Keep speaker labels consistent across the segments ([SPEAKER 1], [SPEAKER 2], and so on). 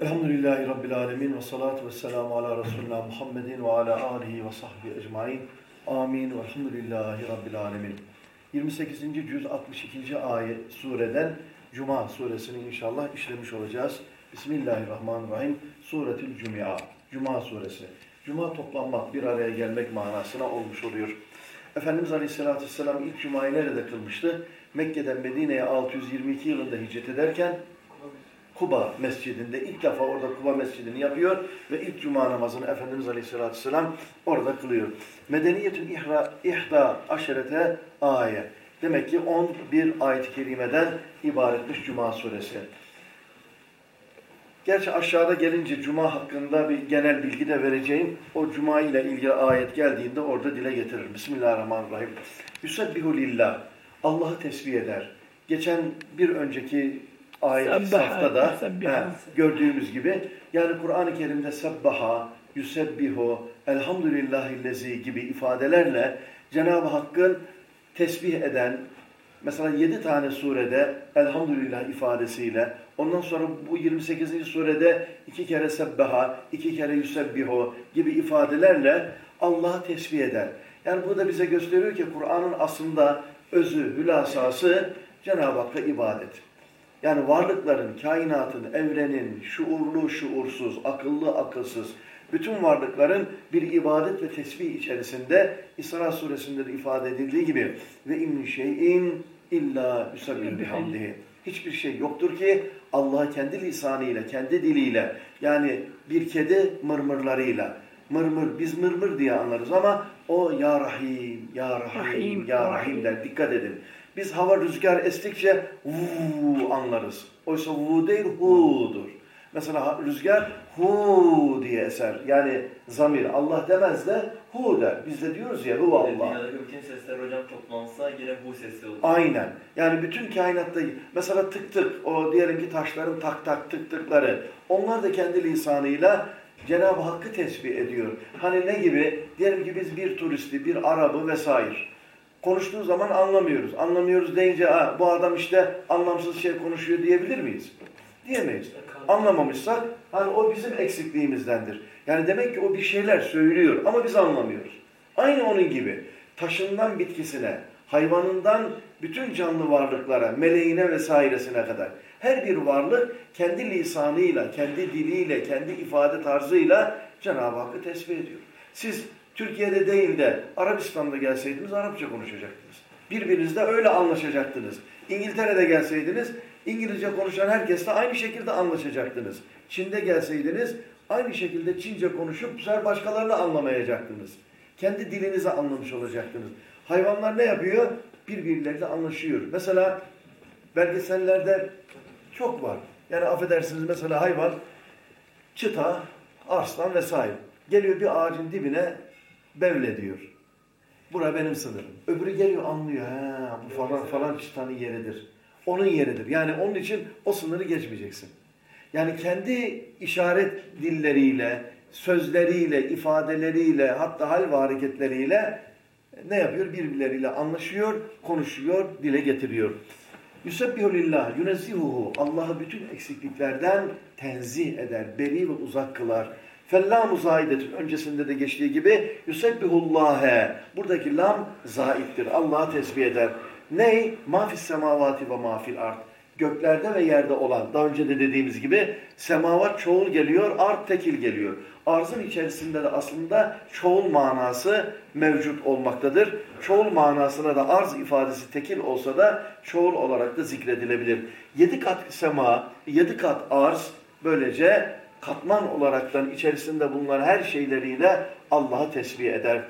[SPEAKER 1] Elhamdülillahi Rabbil Alemin ve salatu ve selamu ala Resulina Muhammedin ve ala alihi ve sahbihi ecmain. Amin ve elhamdülillahi Rabbil Alemin. 28. cüz 62. ayet sureden Cuma suresini inşallah işlemiş olacağız. Bismillahirrahmanirrahim. Suretül Cuma. Cuma suresi. Cuma toplanmak, bir araya gelmek manasına olmuş oluyor. Efendimiz Aleyhisselatü Vesselam ilk Cuma'yı nerede kılmıştı? Mekke'den Medine'ye 622 yılında hicret ederken Kuba mescidinde ilk defa orada Kuba mescidini yapıyor ve ilk cuma namazını Efendimiz Aleyhisselatü Vesselam orada kılıyor. Medeniyetün ihra, ihda aşerete ayet. Demek ki 11 ayet-i kerimeden ibaretmiş Cuma suresi. Gerçi aşağıda gelince Cuma hakkında bir genel bilgi de vereceğim. O Cuma ile ilgili ayet geldiğinde orada dile getirir. Bismillahirrahmanirrahim. Yusebbihu lillah. Allah'ı tesbih eder. Geçen bir önceki ayet safta he, gördüğümüz gibi yani Kur'an-ı Kerim'de sebbaha, yusebbihu, elhamdülillahillezi gibi ifadelerle Cenab-ı Hakk'ın tesbih eden mesela 7 tane surede elhamdülillah ifadesiyle ondan sonra bu 28. surede iki kere sebbaha, iki kere yusebbihu gibi ifadelerle Allah'ı tesbih eder. Yani bu da bize gösteriyor ki Kur'an'ın aslında özü, hülasası Cenab-ı Hakk'a ibadet. Yani varlıkların, kainatın, evrenin, şuurlu, şuursuz, akıllı, akılsız, bütün varlıkların bir ibadet ve tesbih içerisinde İsra suresinde de ifade edildiği gibi ve in şeyin illa yusabbihu bihamdihi. Hiçbir şey yoktur ki Allah kendi lisanıyla, kendi diliyle yani bir kedi mırmırlarıyla mırmır biz mırmır diye anlarız ama o ya Rahim, ya Rahim, rahim ya Rahim der. Dikkat edin. Biz hava rüzgar estikçe vu anlarız. Oysa vu değil hu'dur. Mesela rüzgar hu diye eser. Yani zamir Allah demez de hu der. Biz de diyoruz ya hu Allah.
[SPEAKER 2] Dünyadaki bütün sesler hocam toplansa yine hu sesi olur.
[SPEAKER 1] Aynen. Yani bütün kainatta mesela tık tık o diyelim ki taşların tak tak tık tıkları onlar da kendi lisanıyla Cenab-ı Hakk'ı tesbih ediyor. Hani ne gibi? Diyelim ki biz bir turisti, bir Arabı vesaire konuştuğu zaman anlamıyoruz. Anlamıyoruz deyince bu adam işte anlamsız şey konuşuyor diyebilir miyiz? Diyemeyiz. Anlamamışsak hani o bizim eksikliğimizdendir. Yani demek ki o bir şeyler söylüyor ama biz anlamıyoruz. Aynı onun gibi taşından bitkisine, hayvanından bütün canlı varlıklara, meleğine vesairesine kadar her bir varlık kendi lisanıyla, kendi diliyle, kendi ifade tarzıyla Cenab-ı Hakk'ı tesbih ediyor. Siz Türkiye'de değil de Arabistan'da gelseydiniz Arapça konuşacaktınız. Birbirinizle öyle anlaşacaktınız. İngiltere'de gelseydiniz İngilizce konuşan herkesle aynı şekilde anlaşacaktınız. Çin'de gelseydiniz aynı şekilde Çince konuşup bu sefer başkalarını anlamayacaktınız. Kendi dilinizi anlamış olacaktınız. Hayvanlar ne yapıyor? Birbirleriyle anlaşıyor. Mesela belgesellerde çok var. Yani affedersiniz mesela hayvan çıta, arslan vesaire. Geliyor bir ağacın dibine bevle diyor. Bura benim sınırım. Öbürü geliyor anlıyor. Ha, bu falan falan çıtanın yeridir. Onun yeridir. Yani onun için o sınırı geçmeyeceksin. Yani kendi işaret dilleriyle, sözleriyle, ifadeleriyle, hatta hal ve hareketleriyle ne yapıyor? Birbirleriyle anlaşıyor, konuşuyor, dile getiriyor. Yusebbihu lillah, yunezzihuhu. Allah'ı bütün eksikliklerden tenzih eder, beri ve uzak kılar. Fellamu zaidetün öncesinde de geçtiği gibi yusebbihullâhe. Buradaki lam zaittir. Allah'ı tesbih eder. Ney? Mafis semavati ve mafil art. Göklerde ve yerde olan, daha önce de dediğimiz gibi semavat çoğul geliyor, art tekil geliyor. Arzın içerisinde de aslında çoğul manası mevcut olmaktadır. Çoğul manasına da arz ifadesi tekil olsa da çoğul olarak da zikredilebilir. Yedi kat sema, yedi kat arz böylece katman olaraktan içerisinde bulunan her şeyleriyle Allah'ı tesbih eder.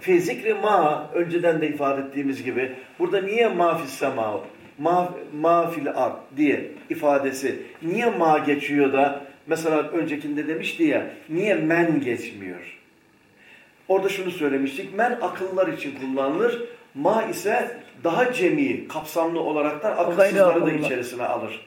[SPEAKER 1] Fi zikri ma, önceden de ifade ettiğimiz gibi, burada niye ma fis sema, ma, ma fil ard diye ifadesi, niye ma geçiyor da, mesela öncekinde demişti ya, niye men geçmiyor? Orada şunu söylemiştik, men akıllar için kullanılır, ma ise daha cemi, kapsamlı olaraktan akılsızları da içerisine alır.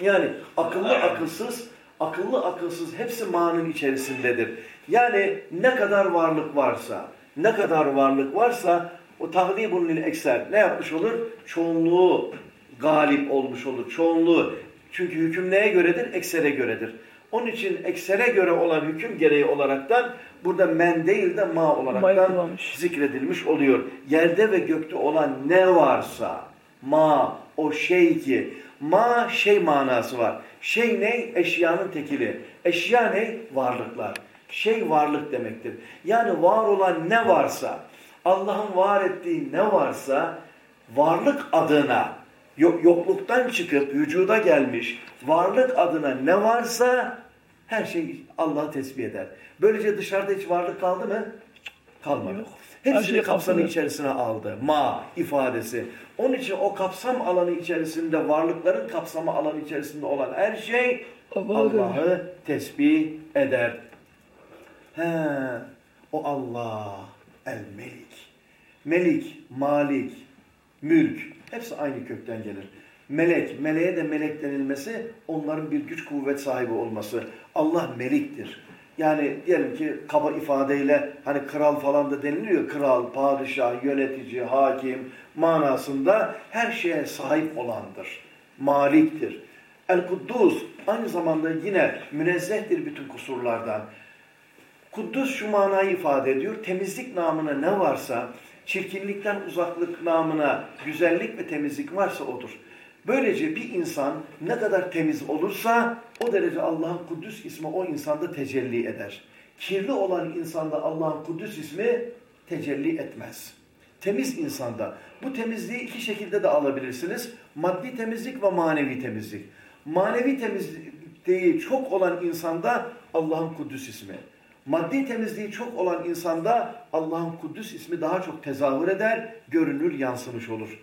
[SPEAKER 1] Yani akıllı akılsız, akıllı akılsız hepsi ma'nın içerisindedir. Yani ne kadar varlık varsa, ne kadar varlık varsa o tahdibun lil ekser ne yapmış olur? Çoğunluğu galip olmuş olur. Çoğunluğu Çünkü hüküm neye göredir? Eksere göredir. Onun için eksere göre olan hüküm gereği olaraktan burada men değil de ma olaraktan zikredilmiş oluyor. Yerde ve gökte olan ne varsa ma o şey ki ma şey manası var. Şey ne? Eşyanın tekili. Eşya ne? Varlıklar. Şey varlık demektir. Yani var olan ne varsa Allah'ın var ettiği ne varsa varlık adına yokluktan çıkıp vücuda gelmiş varlık adına ne varsa her şey Allah tesbih eder. Böylece dışarıda hiç varlık kaldı mı? Kalmadı. Yok. Hepsini kapsamı içerisine aldı. Ma ifadesi. Onun için o kapsam alanı içerisinde varlıkların kapsamı alanı içerisinde olan her şey Allah'ı tesbih eder. He, o Allah el melik. Melik, malik, mülk hepsi aynı kökten gelir. Melek, meleğe de melek denilmesi onların bir güç kuvvet sahibi olması. Allah meliktir. Yani diyelim ki kaba ifadeyle hani kral falan da deniliyor. Kral, padişah, yönetici, hakim manasında her şeye sahip olandır. Maliktir. El-Kuddus aynı zamanda yine münezzehtir bütün kusurlardan. Kuddus şu manayı ifade ediyor. Temizlik namına ne varsa, çirkinlikten uzaklık namına güzellik ve temizlik varsa odur. Böylece bir insan ne kadar temiz olursa o derece Allah'ın Kudüs ismi o insanda tecelli eder. Kirli olan insanda Allah'ın Kudüs ismi tecelli etmez. Temiz insanda. Bu temizliği iki şekilde de alabilirsiniz. Maddi temizlik ve manevi temizlik. Manevi temizliği çok olan insanda Allah'ın Kudüs ismi. Maddi temizliği çok olan insanda Allah'ın Kudüs ismi daha çok tezahür eder, görünür, yansımış olur.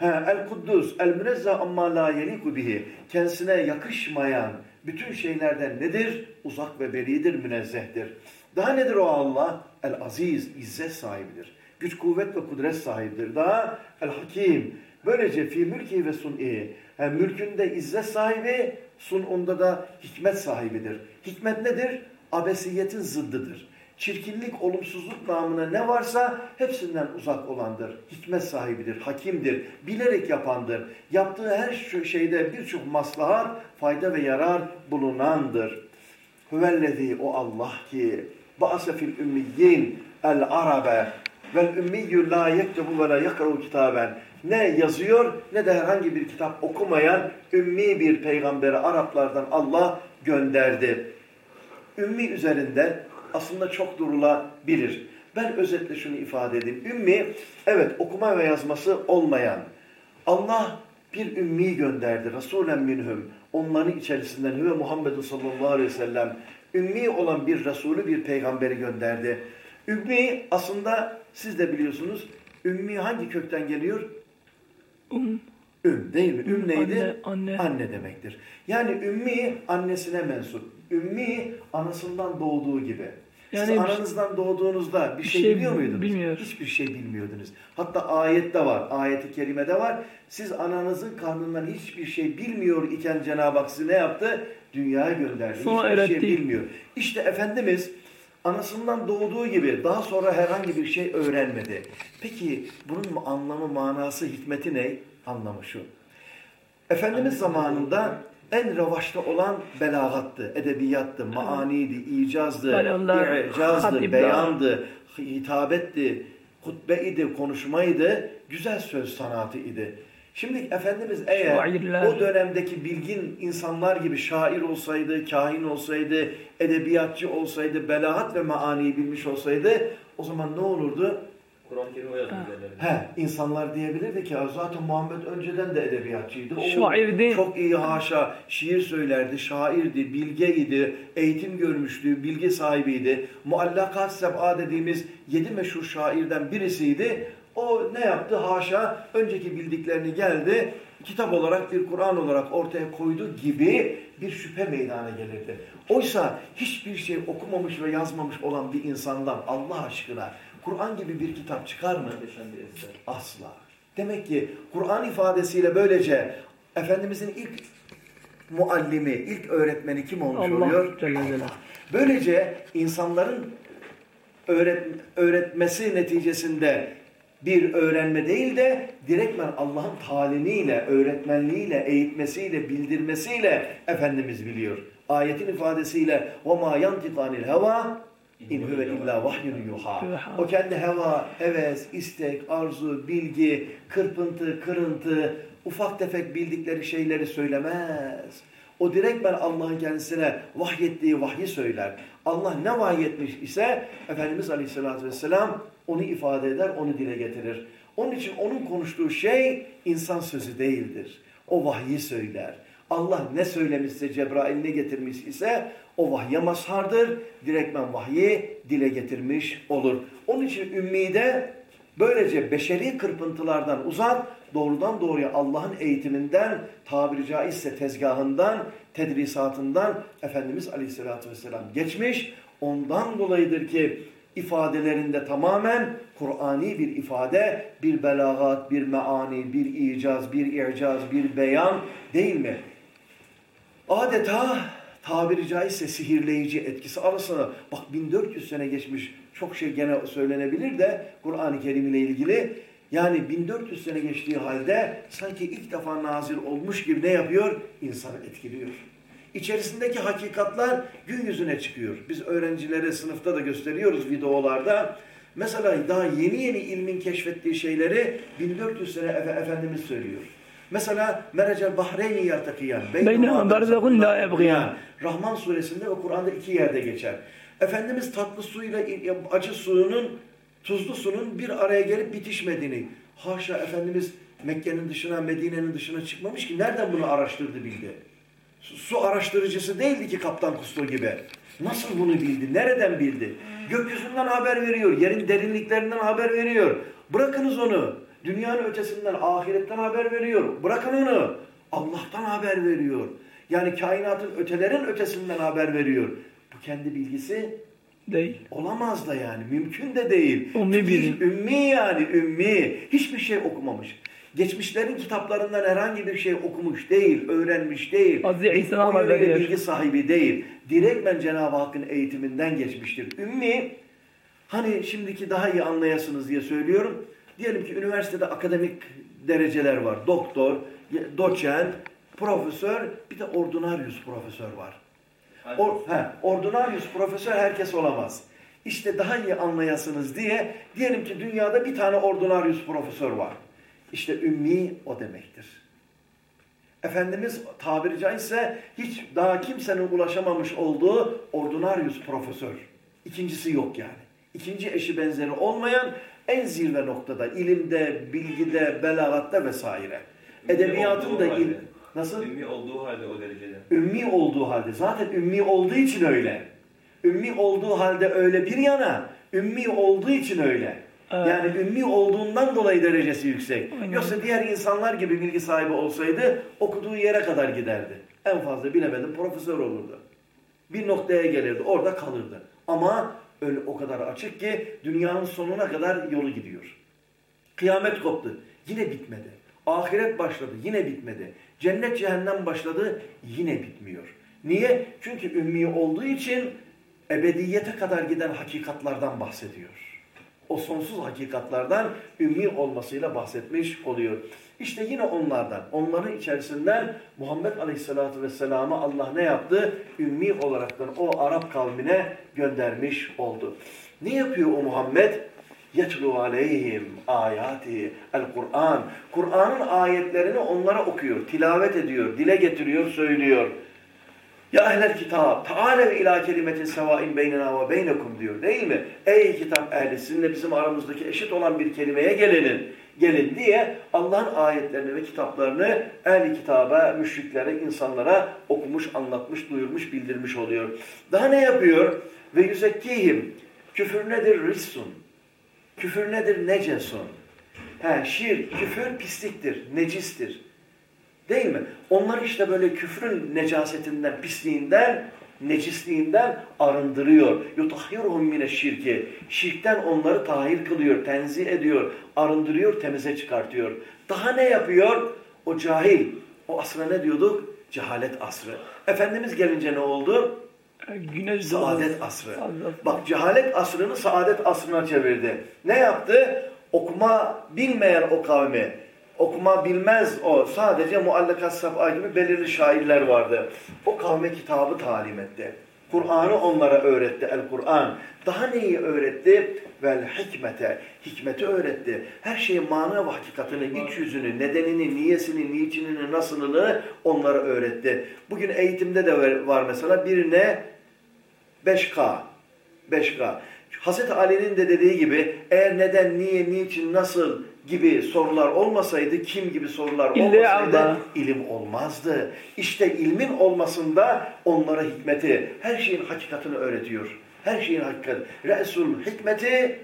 [SPEAKER 1] El-Kuddus, el-Münezzeh amma la yeliku bihi. Kendisine yakışmayan bütün şeylerden nedir? Uzak ve beridir, münezzehtir. Daha nedir o Allah? El-Aziz, izzet sahibidir. Güç, kuvvet ve kudret sahibidir. Daha el-Hakim. Böylece fi mülki ve sun'i. Yani mülkünde izzet sahibi, sun'unda da hikmet sahibidir. Hikmet nedir? Abesiyetin zıddıdır çirkinlik, olumsuzluk namına ne varsa hepsinden uzak olandır. Hikmet sahibidir, hakimdir, bilerek yapandır. Yaptığı her şeyde birçok maslahat, fayda ve yarar bulunandır. Hüvellezî o Allah ki ba'ase fil ümmiyyin el arabe vel ümmiyyü la yektebu ve la yakrahu kitaben. Ne yazıyor ne de herhangi bir kitap okumayan ümmi bir peygamberi Araplardan Allah gönderdi. Ümmi üzerinde aslında çok durulabilir. Ben özetle şunu ifade edeyim. Ümmi, evet okuma ve yazması olmayan. Allah bir ümmi gönderdi. Resulen minhum. Onların içerisinden ve Muhammed sallallahu aleyhi ve sellem ümmi olan bir Resulü, bir peygamberi gönderdi. Ümmi aslında siz de biliyorsunuz. Ümmi hangi kökten geliyor?
[SPEAKER 3] Um.
[SPEAKER 1] Üm değil mi? Üm neydi?
[SPEAKER 3] Anne, anne.
[SPEAKER 1] Anne demektir. Yani ümmi annesine mensup. Ümmi anasından doğduğu gibi. Yani Siz aranızdan doğduğunuzda bir, bir şey, şey biliyor muydunuz?
[SPEAKER 3] Bilmiyor.
[SPEAKER 1] Hiçbir şey bilmiyordunuz. Hatta ayette var, ayeti kerimede var. Siz ananızın karnından hiçbir şey bilmiyor iken Cenab-ı Hak sizi ne yaptı? Dünyaya gönderdi.
[SPEAKER 3] Sonra
[SPEAKER 1] hiçbir
[SPEAKER 3] şey
[SPEAKER 1] bilmiyor. İşte Efendimiz anasından doğduğu gibi daha sonra herhangi bir şey öğrenmedi. Peki bunun anlamı, manası, hikmeti ne? Anlamı şu. Efendimiz zamanında en revaçta olan belagattı, edebiyattı, maaniydi, icazdı, i'cazdı, beyandı, hitabetti, hutbe konuşmaydı, güzel söz sanatı idi. Şimdi Efendimiz eğer o dönemdeki bilgin insanlar gibi şair olsaydı, kahin olsaydı, edebiyatçı olsaydı, belagat ve maaniyi bilmiş olsaydı o zaman ne olurdu?
[SPEAKER 2] Kur'an-ı Kerim o yazmış
[SPEAKER 1] He, insanlar diyebilirdi ki zaten Muhammed önceden de edebiyatçıydı. O
[SPEAKER 3] Şairdi.
[SPEAKER 1] Çok iyi haşa şiir söylerdi, şairdi, bilgeydi, eğitim görmüştü, bilgi sahibiydi. Muallakat seb'a dediğimiz yedi meşhur şairden birisiydi. O ne yaptı? Haşa önceki bildiklerini geldi, kitap olarak bir Kur'an olarak ortaya koydu gibi bir şüphe meydana gelirdi. Oysa hiçbir şey okumamış ve yazmamış olan bir insandan Allah aşkına Kur'an gibi bir kitap çıkar mı? Asla. Demek ki Kur'an ifadesiyle böylece Efendimizin ilk muallimi, ilk öğretmeni kim olmuş
[SPEAKER 3] Allah
[SPEAKER 1] oluyor?
[SPEAKER 3] Celle
[SPEAKER 1] Böylece insanların öğret, öğretmesi neticesinde bir öğrenme değil de direktmen Allah'ın talimiyle, öğretmenliğiyle, eğitmesiyle, bildirmesiyle Efendimiz biliyor. Ayetin ifadesiyle وَمَا يَنْتِقَ عَنِ الْهَوَى İn huve illa vahyun yuha. O kendi heva, heves, istek, arzu, bilgi, kırpıntı, kırıntı, ufak tefek bildikleri şeyleri söylemez. O direkt ben Allah'ın kendisine vahyettiği vahyi söyler. Allah ne vahyetmiş ise Efendimiz Aleyhisselatü Vesselam onu ifade eder, onu dile getirir. Onun için onun konuştuğu şey insan sözü değildir. O vahyi söyler. Allah ne söylemişse, Cebrail ne getirmiş ise o vahye mazhardır. Direktmen vahyi dile getirmiş olur. Onun için ümmide böylece beşeri kırpıntılardan uzak, doğrudan doğruya Allah'ın eğitiminden, tabiri caizse tezgahından, tedrisatından Efendimiz Aleyhisselatü Vesselam geçmiş. Ondan dolayıdır ki ifadelerinde tamamen Kur'ani bir ifade, bir belagat, bir meani, bir icaz, bir i'caz, bir beyan değil mi? Adeta tabiri caizse sihirleyici etkisi arasında bak 1400 sene geçmiş çok şey gene söylenebilir de Kur'an-ı Kerim ile ilgili yani 1400 sene geçtiği halde sanki ilk defa nazil olmuş gibi ne yapıyor? İnsanı etkiliyor. İçerisindeki hakikatler gün yüzüne çıkıyor. Biz öğrencilere sınıfta da gösteriyoruz videolarda. Mesela daha yeni yeni ilmin keşfettiği şeyleri 1400 sene Efendimiz söylüyor. Mesela Merecel Bahreyni yartakiyan.
[SPEAKER 3] Beynehum berzakun la ebgiyan.
[SPEAKER 1] Rahman suresinde ve Kur'an'da iki yerde geçer. Efendimiz tatlı suyla acı suyunun, tuzlu suyun bir araya gelip bitişmediğini. Haşa Efendimiz Mekke'nin dışına, Medine'nin dışına çıkmamış ki nereden bunu araştırdı bildi? Su araştırıcısı değildi ki Kaptan Kusto gibi. Nasıl bunu bildi? Nereden bildi? Gökyüzünden haber veriyor. Yerin derinliklerinden haber veriyor. Bırakınız onu. Dünyanın ötesinden, ahiretten haber veriyor. Bırakın onu. Allah'tan haber veriyor. Yani kainatın ötelerin ötesinden haber veriyor. Bu kendi bilgisi
[SPEAKER 3] değil.
[SPEAKER 1] Olamaz da yani. Mümkün de değil.
[SPEAKER 3] Ümmi biri.
[SPEAKER 1] Ümmi yani ümmi. Hiçbir şey okumamış. Geçmişlerin kitaplarından herhangi bir şey okumuş değil, öğrenmiş değil.
[SPEAKER 3] Aziz İsa
[SPEAKER 1] yönüyle bilgi sahibi değil. Direktmen Cenab-ı Hakk'ın eğitiminden geçmiştir. Ümmi, hani şimdiki daha iyi anlayasınız diye söylüyorum. Diyelim ki üniversitede akademik dereceler var. Doktor, doçent, profesör, bir de ordinarius profesör var. Or, he, ordinarius profesör herkes olamaz. İşte daha iyi anlayasınız diye diyelim ki dünyada bir tane ordinarius profesör var. İşte ümmi o demektir. Efendimiz tabiri caizse hiç daha kimsenin ulaşamamış olduğu ordinarius profesör. İkincisi yok yani. İkinci eşi benzeri olmayan en zirve noktada ilimde, bilgide, belagatta vesaire. Edebiyatın da il... Nasıl?
[SPEAKER 2] Ümmi olduğu halde o derecede.
[SPEAKER 1] Ümmi olduğu halde. Zaten ümmi olduğu için öyle. Ümmi olduğu halde öyle bir yana, ümmi olduğu için öyle. Evet. Yani ümmi olduğundan dolayı derecesi yüksek. Aynen. Yoksa diğer insanlar gibi bilgi sahibi olsaydı okuduğu yere kadar giderdi. En fazla bilemedim profesör olurdu. Bir noktaya gelirdi, orada kalırdı. Ama öyle o kadar açık ki dünyanın sonuna kadar yolu gidiyor. Kıyamet koptu. Yine bitmedi. Ahiret başladı. Yine bitmedi. Cennet cehennem başladı. Yine bitmiyor. Niye? Çünkü ümmi olduğu için ebediyete kadar giden hakikatlardan bahsediyor. O sonsuz hakikatlardan ümmi olmasıyla bahsetmiş oluyor. İşte yine onlardan, onların içerisinden Muhammed Aleyhisselatü Vesselam'ı Allah ne yaptı? Ümmi olaraktan o Arap kavmine göndermiş oldu. Ne yapıyor o Muhammed? yetlu aleyhim ayati el Kur'an. Kur'an'ın ayetlerini onlara okuyor, tilavet ediyor, dile getiriyor, söylüyor. Ya ehlel kitap, taalev ila kelimetin sevain beynena ve beynekum diyor değil mi? Ey kitap ehli sizinle bizim aramızdaki eşit olan bir kelimeye gelinin. Gelin diye Allah'ın ayetlerini ve kitaplarını ehli kitaba, müşriklere, insanlara okumuş, anlatmış, duyurmuş, bildirmiş oluyor. Daha ne yapıyor? Ve yüzekkihim. Küfür nedir? Rissun. Küfür nedir? Necesun. He, şir, küfür pisliktir, necistir. Değil mi? Onlar işte böyle küfrün necasetinden, pisliğinden, necisliğinden arındırıyor. Yutahhiruhum mine şirki. Şirkten onları tahir kılıyor, tenzih ediyor, arındırıyor, temize çıkartıyor. Daha ne yapıyor? O cahil. O asra ne diyorduk? Cehalet asrı. Efendimiz gelince ne oldu?
[SPEAKER 3] Güneş
[SPEAKER 1] saadet asrı. Bak cehalet asrını saadet asrına çevirdi. Ne yaptı? okuma bilmeyen o kavmi, okuma bilmez o. Sadece muallakat sab'a gibi belirli şairler vardı. O kavme kitabı talim etti. Kur'an'ı onlara öğretti el-Kur'an. Daha neyi öğretti? Vel hikmete. Hikmeti öğretti. Her şeyin mana ve hakikatini, iç yüzünü, nedenini, niyesini, niçinini, nasılını onlara öğretti. Bugün eğitimde de var mesela birine 5K. 5K. Hazreti Ali'nin de dediği gibi eğer neden, niye, niçin, nasıl gibi sorular olmasaydı, kim gibi sorular olmasaydı ilim olmazdı. İşte ilmin olmasında onlara hikmeti, her şeyin hakikatini öğretiyor. Her şeyin hakikati. Resul hikmeti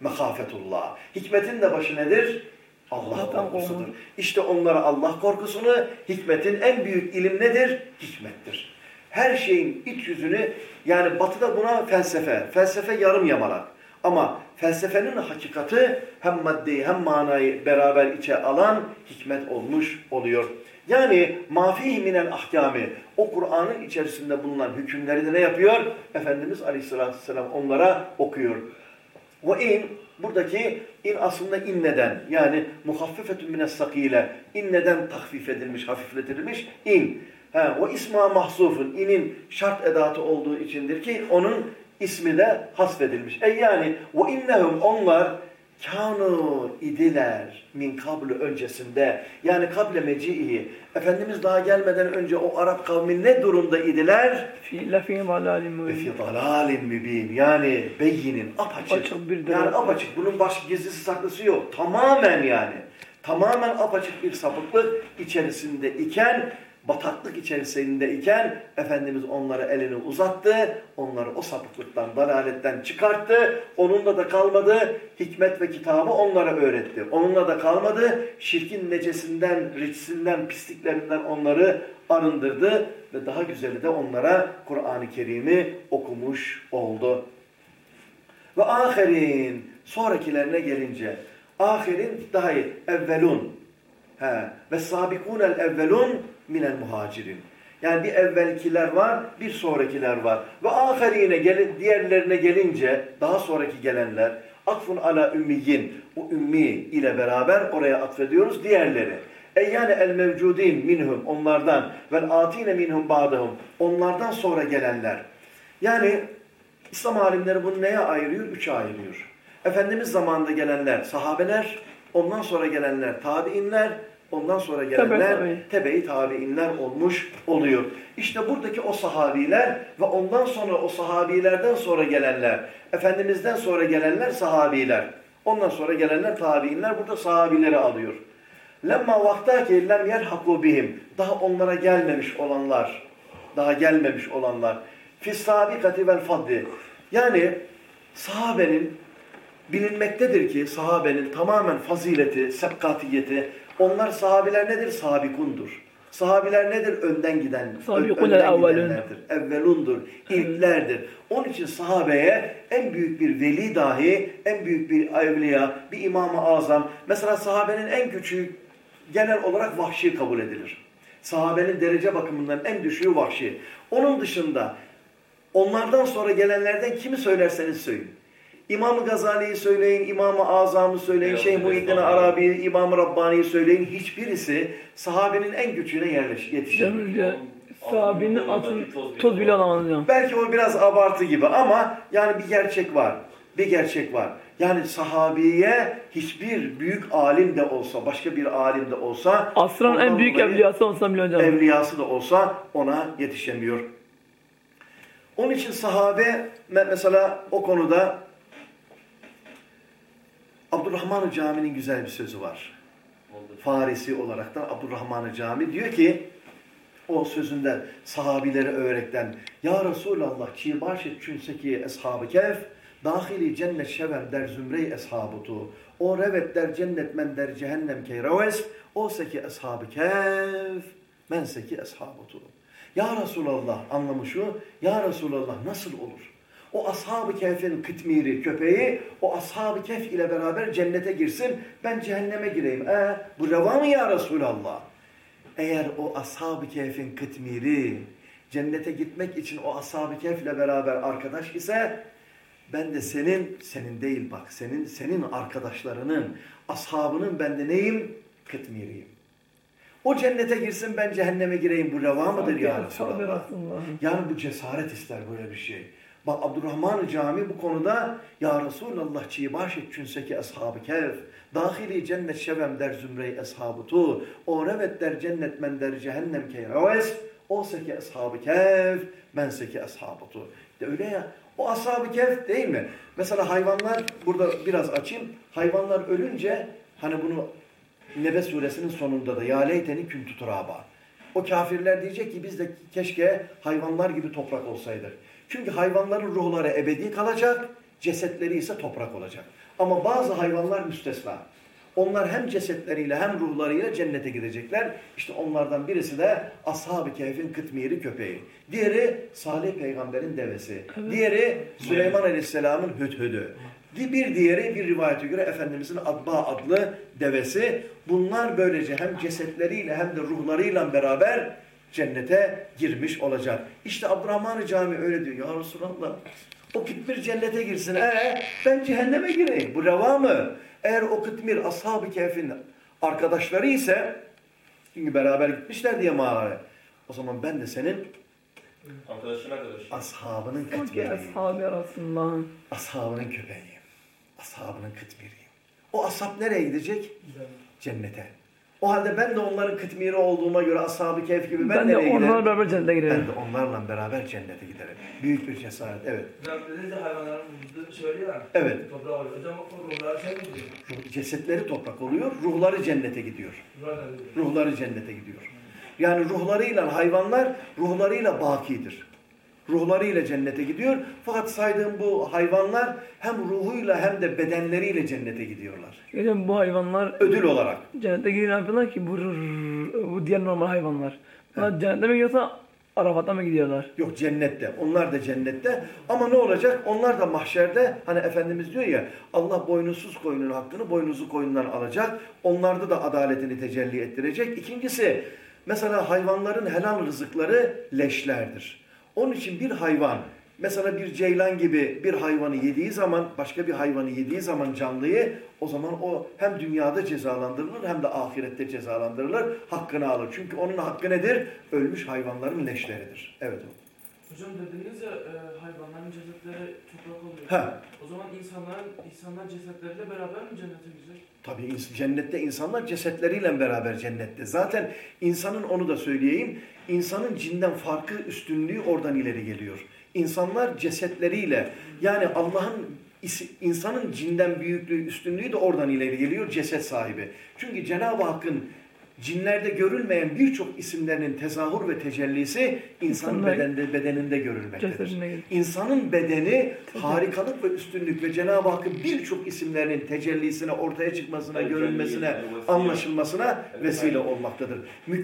[SPEAKER 1] mekafetullah. Hikmetin de başı nedir? Allah korkusudur. İşte onlara Allah korkusunu, hikmetin en büyük ilim nedir? Hikmettir. Her şeyin iç yüzünü, yani batıda buna felsefe, felsefe yarım yamalak. Ama felsefenin hakikati hem maddeyi hem manayı beraber içe alan hikmet olmuş oluyor. Yani mafihi minel ahkami o Kur'an'ın içerisinde bulunan hükümleri de ne yapıyor? Efendimiz Aleyhisselatü Vesselam onlara okuyor. Ve in buradaki in aslında inneden yani muhaffifetun mines sakile inneden tahfif edilmiş, hafifletilmiş in. Ha, o isma mahsufun inin şart edatı olduğu içindir ki onun ismi de hasfedilmiş. E yani ve innehum onlar kanu idiler min kablu öncesinde yani kable meci'i Efendimiz daha gelmeden önce o Arap kavmi ne durumda idiler?
[SPEAKER 3] Fi dalâlim
[SPEAKER 1] mübin. Yani beyinin apaçık. Açık bir yani apaçık. Bunun baş gizlisi saklısı yok. Tamamen yani. Tamamen apaçık bir sapıklık içerisinde iken bataklık içerisinde iken Efendimiz onlara elini uzattı. Onları o sapıklıktan, dalaletten çıkarttı. Onunla da kalmadı. Hikmet ve kitabı onlara öğretti. Onunla da kalmadı. Şirkin necesinden, riçsinden, pisliklerinden onları arındırdı. Ve daha güzeli de onlara Kur'an-ı Kerim'i okumuş oldu. Ve ahirin, sonrakilerine gelince, ahirin daha iyi, evvelun. He. Ve sabikûnel evvelun minel muhacirin. Yani bir evvelkiler var, bir sonrakiler var. Ve aherine, diğerlerine gelince, daha sonraki gelenler, atfun ala ümmiyin, o ümmi ile beraber oraya atfediyoruz diğerleri. E yani el mevcudin minhum, onlardan, vel atine minhum ba'dahum, onlardan sonra gelenler. Yani İslam alimleri bunu neye ayırıyor? Üçe ayırıyor. Efendimiz zamanında gelenler sahabeler, ondan sonra gelenler tabiinler, Ondan sonra gelenler tebe-i tabiinler olmuş oluyor. İşte buradaki o sahabiler ve ondan sonra o sahabilerden sonra gelenler, Efendimiz'den sonra gelenler sahabiler. Ondan sonra gelenler tabiinler burada sahabileri alıyor. Lemma vaktaki lem yerhaku bihim. Daha onlara gelmemiş olanlar. Daha gelmemiş olanlar. Fis sabikati vel fadli. Yani sahabenin bilinmektedir ki sahabenin tamamen fazileti, sekkatiyeti, onlar sahabiler nedir? Sabikundur. Sahabiler nedir? Önden giden, önden gidenlerdir. Evvelundur, ilklerdir. Onun için sahabeye en büyük bir veli dahi, en büyük bir evliya, bir imam-ı azam. Mesela sahabenin en küçüğü genel olarak vahşi kabul edilir. Sahabenin derece bakımından en düşüğü vahşi. Onun dışında onlardan sonra gelenlerden kimi söylerseniz söyleyin. İmam-ı Gazali'yi söyleyin, İmam-ı Azam'ı söyleyin, Şeyh Muhyiddin Arabi'yi, İmam-ı Rabbani'yi söyleyin. Hiçbirisi sahabenin en küçüğüne yerleş, yetişemiyor.
[SPEAKER 3] Sahabenin atın toz bile alamaz ya.
[SPEAKER 1] Belki o biraz abartı gibi ama yani bir gerçek var. Bir gerçek var. Yani sahabiye hiçbir büyük alim de olsa, başka bir alim de olsa
[SPEAKER 3] Asrın en büyük evliyası olsa bile hocam.
[SPEAKER 1] Evliyası da olsa ona yetişemiyor. Onun için sahabe mesela o konuda Abdurrahman-ı Cami'nin güzel bir sözü var. Farisi olarak da Abdurrahman-ı Cami diyor ki o sözünde sahabileri öğrekten Ya Resulallah ki başet çünseki eshabı kef dahili cennet şever der zümrey eshabutu o revet der cennet men der cehennem key reves o seki eshabı kef men seki eshabutu Ya Resulallah anlamı şu Ya Resulallah nasıl olur? O ashab-ı kehfin kıtmiri, köpeği o ashab-ı kehf ile beraber cennete girsin. Ben cehenneme gireyim. E, bu reva mı ya Resulallah? Eğer o ashab-ı kehfin kıtmiri cennete gitmek için o ashab-ı kehf ile beraber arkadaş ise ben de senin, senin değil bak, senin senin arkadaşlarının, ashabının ben de neyim? Kıtmiriyim. O cennete girsin ben cehenneme gireyim. Bu reva mıdır ya Resulallah? Yani bu cesaret ister böyle bir şey. Bak Abdurrahman Cami bu konuda Ya Resulallah çiğ bahşet çünseki ashabı kef. Dahili cennet şevem der zümrey ashabı tu. O revet der cennet men der cehennem key reves. O seki ashabı kef. Men seki ashabı tu. De öyle ya. O ashab-ı kehf değil mi? Mesela hayvanlar, burada biraz açayım. Hayvanlar ölünce hani bunu Nebe suresinin sonunda da ya leyteni küntü turaba. O kafirler diyecek ki biz de keşke hayvanlar gibi toprak olsaydık. Çünkü hayvanların ruhları ebedi kalacak, cesetleri ise toprak olacak. Ama bazı hayvanlar müstesna. Onlar hem cesetleriyle hem ruhlarıyla cennete gidecekler. İşte onlardan birisi de Ashab-ı Kehf'in kıtmiri köpeği. Diğeri Salih peygamberin devesi. Diğeri Süleyman aleyhisselamın hüdhüdü. Bir diğeri bir rivayete göre Efendimizin Adba adlı devesi. Bunlar böylece hem cesetleriyle hem de ruhlarıyla beraber cennete girmiş olacak. İşte Abdurrahman-ı Cami öyle diyor. Ya Resulallah o kıtmir cennete girsin. Ee, ben cehenneme gireyim. Bu reva mı? Eğer o kıtmir ashab-ı kehfin arkadaşları ise çünkü beraber gitmişler diye mağaraya. O zaman ben de senin
[SPEAKER 2] Arkadaşın
[SPEAKER 1] ashabının
[SPEAKER 3] Ki
[SPEAKER 1] kıtmiriyim.
[SPEAKER 3] ashabi arasında.
[SPEAKER 1] Ashabının köpeğiyim. Ashabının kıtmiriyim. O ashab nereye gidecek? Cennete. O halde ben de onların kıtmiri olduğuma göre ashab-ı kehf gibi ben,
[SPEAKER 3] Ben de
[SPEAKER 1] nereye giderim?
[SPEAKER 3] onlarla beraber cennete
[SPEAKER 1] Ben
[SPEAKER 3] girerim.
[SPEAKER 1] de onlarla beraber cennete giderim. Büyük bir cesaret. Evet.
[SPEAKER 4] Dediniz ya hayvanların vücudu söylüyor ya.
[SPEAKER 1] Evet.
[SPEAKER 4] Toprağa oluyor. Hocam o ruhlar şey mi diyor?
[SPEAKER 1] Ruh- Cesetleri toprak oluyor. Ruhları cennete gidiyor. Ruhları cennete gidiyor. Yani ruhlarıyla hayvanlar ruhlarıyla bakidir. Ruhlarıyla cennete gidiyor. Fakat saydığım bu hayvanlar hem ruhuyla hem de bedenleriyle cennete gidiyorlar.
[SPEAKER 3] Hocam bu hayvanlar
[SPEAKER 1] Ödül olarak.
[SPEAKER 3] cennete ne yapıyorlar ki? Bu, bu diğer normal hayvanlar. Bunlar cennete mi gidiyorsa Arafat'a mı gidiyorlar?
[SPEAKER 1] Yok cennette. Onlar da cennette. Ama ne olacak? Onlar da mahşerde hani Efendimiz diyor ya Allah boynuzsuz koyunun hakkını boynuzu koyundan alacak. Onlarda da adaletini tecelli ettirecek. İkincisi mesela hayvanların helal rızıkları leşlerdir. Onun için bir hayvan mesela bir ceylan gibi bir hayvanı yediği zaman başka bir hayvanı yediği zaman canlıyı o zaman o hem dünyada cezalandırılır hem de ahirette cezalandırılır. Hakkını alır. Çünkü onun hakkı nedir? Ölmüş hayvanların leşleridir. Evet o.
[SPEAKER 5] Hocam dediniz ya e, hayvanların cesetleri toprak oluyor.
[SPEAKER 1] Ha.
[SPEAKER 5] O zaman insanların insanlar cesetleriyle beraber mi cennete gidecek?
[SPEAKER 1] Tabii cennette insanlar cesetleriyle beraber cennette. Zaten insanın onu da söyleyeyim. insanın cinden farkı, üstünlüğü oradan ileri geliyor. İnsanlar cesetleriyle yani Allah'ın insanın cinden büyüklüğü, üstünlüğü de oradan ileri geliyor ceset sahibi. Çünkü Cenab-ı Hakk'ın cinlerde görülmeyen birçok isimlerinin tezahür ve tecellisi insanın bedeninde, bedeninde görülmektedir. İnsanın bedeni harikalık ve üstünlük ve Cenab-ı Hakk'ın birçok isimlerinin tecellisine, ortaya çıkmasına, görülmesine, anlaşılmasına vesile olmaktadır.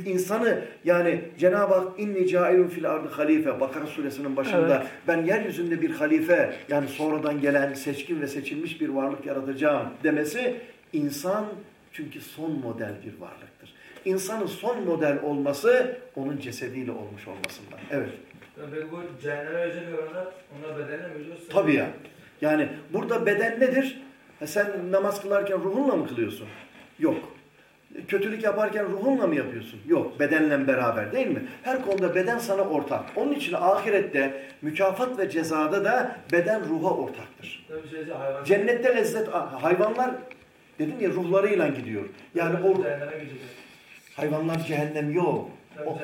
[SPEAKER 1] İnsanı yani Cenab-ı Hak inni cailun fil ardı halife Bakara suresinin başında
[SPEAKER 3] Evet.
[SPEAKER 1] ben yeryüzünde bir halife yani sonradan gelen seçkin ve seçilmiş bir varlık yaratacağım demesi insan çünkü son model bir varlıktır. İnsanın son model olması onun cesediyle olmuş olmasından. Evet.
[SPEAKER 4] Peki bu cehenneme verecek olanlar onlar bedenine mi veriyor?
[SPEAKER 1] Tabii ya. Yani burada beden nedir? Ha sen namaz kılarken ruhunla mı kılıyorsun? Yok. Kötülük yaparken ruhunla mı yapıyorsun? Yok. Bedenle beraber değil mi? Her konuda beden sana ortak. Onun için ahirette mükafat ve cezada da beden ruha ortaktır.
[SPEAKER 4] Şey hayvan.
[SPEAKER 1] Cennette lezzet, hayvanlar dedim ya ruhlarıyla gidiyor. Yani o. hayvanlar cehennem yok. O-?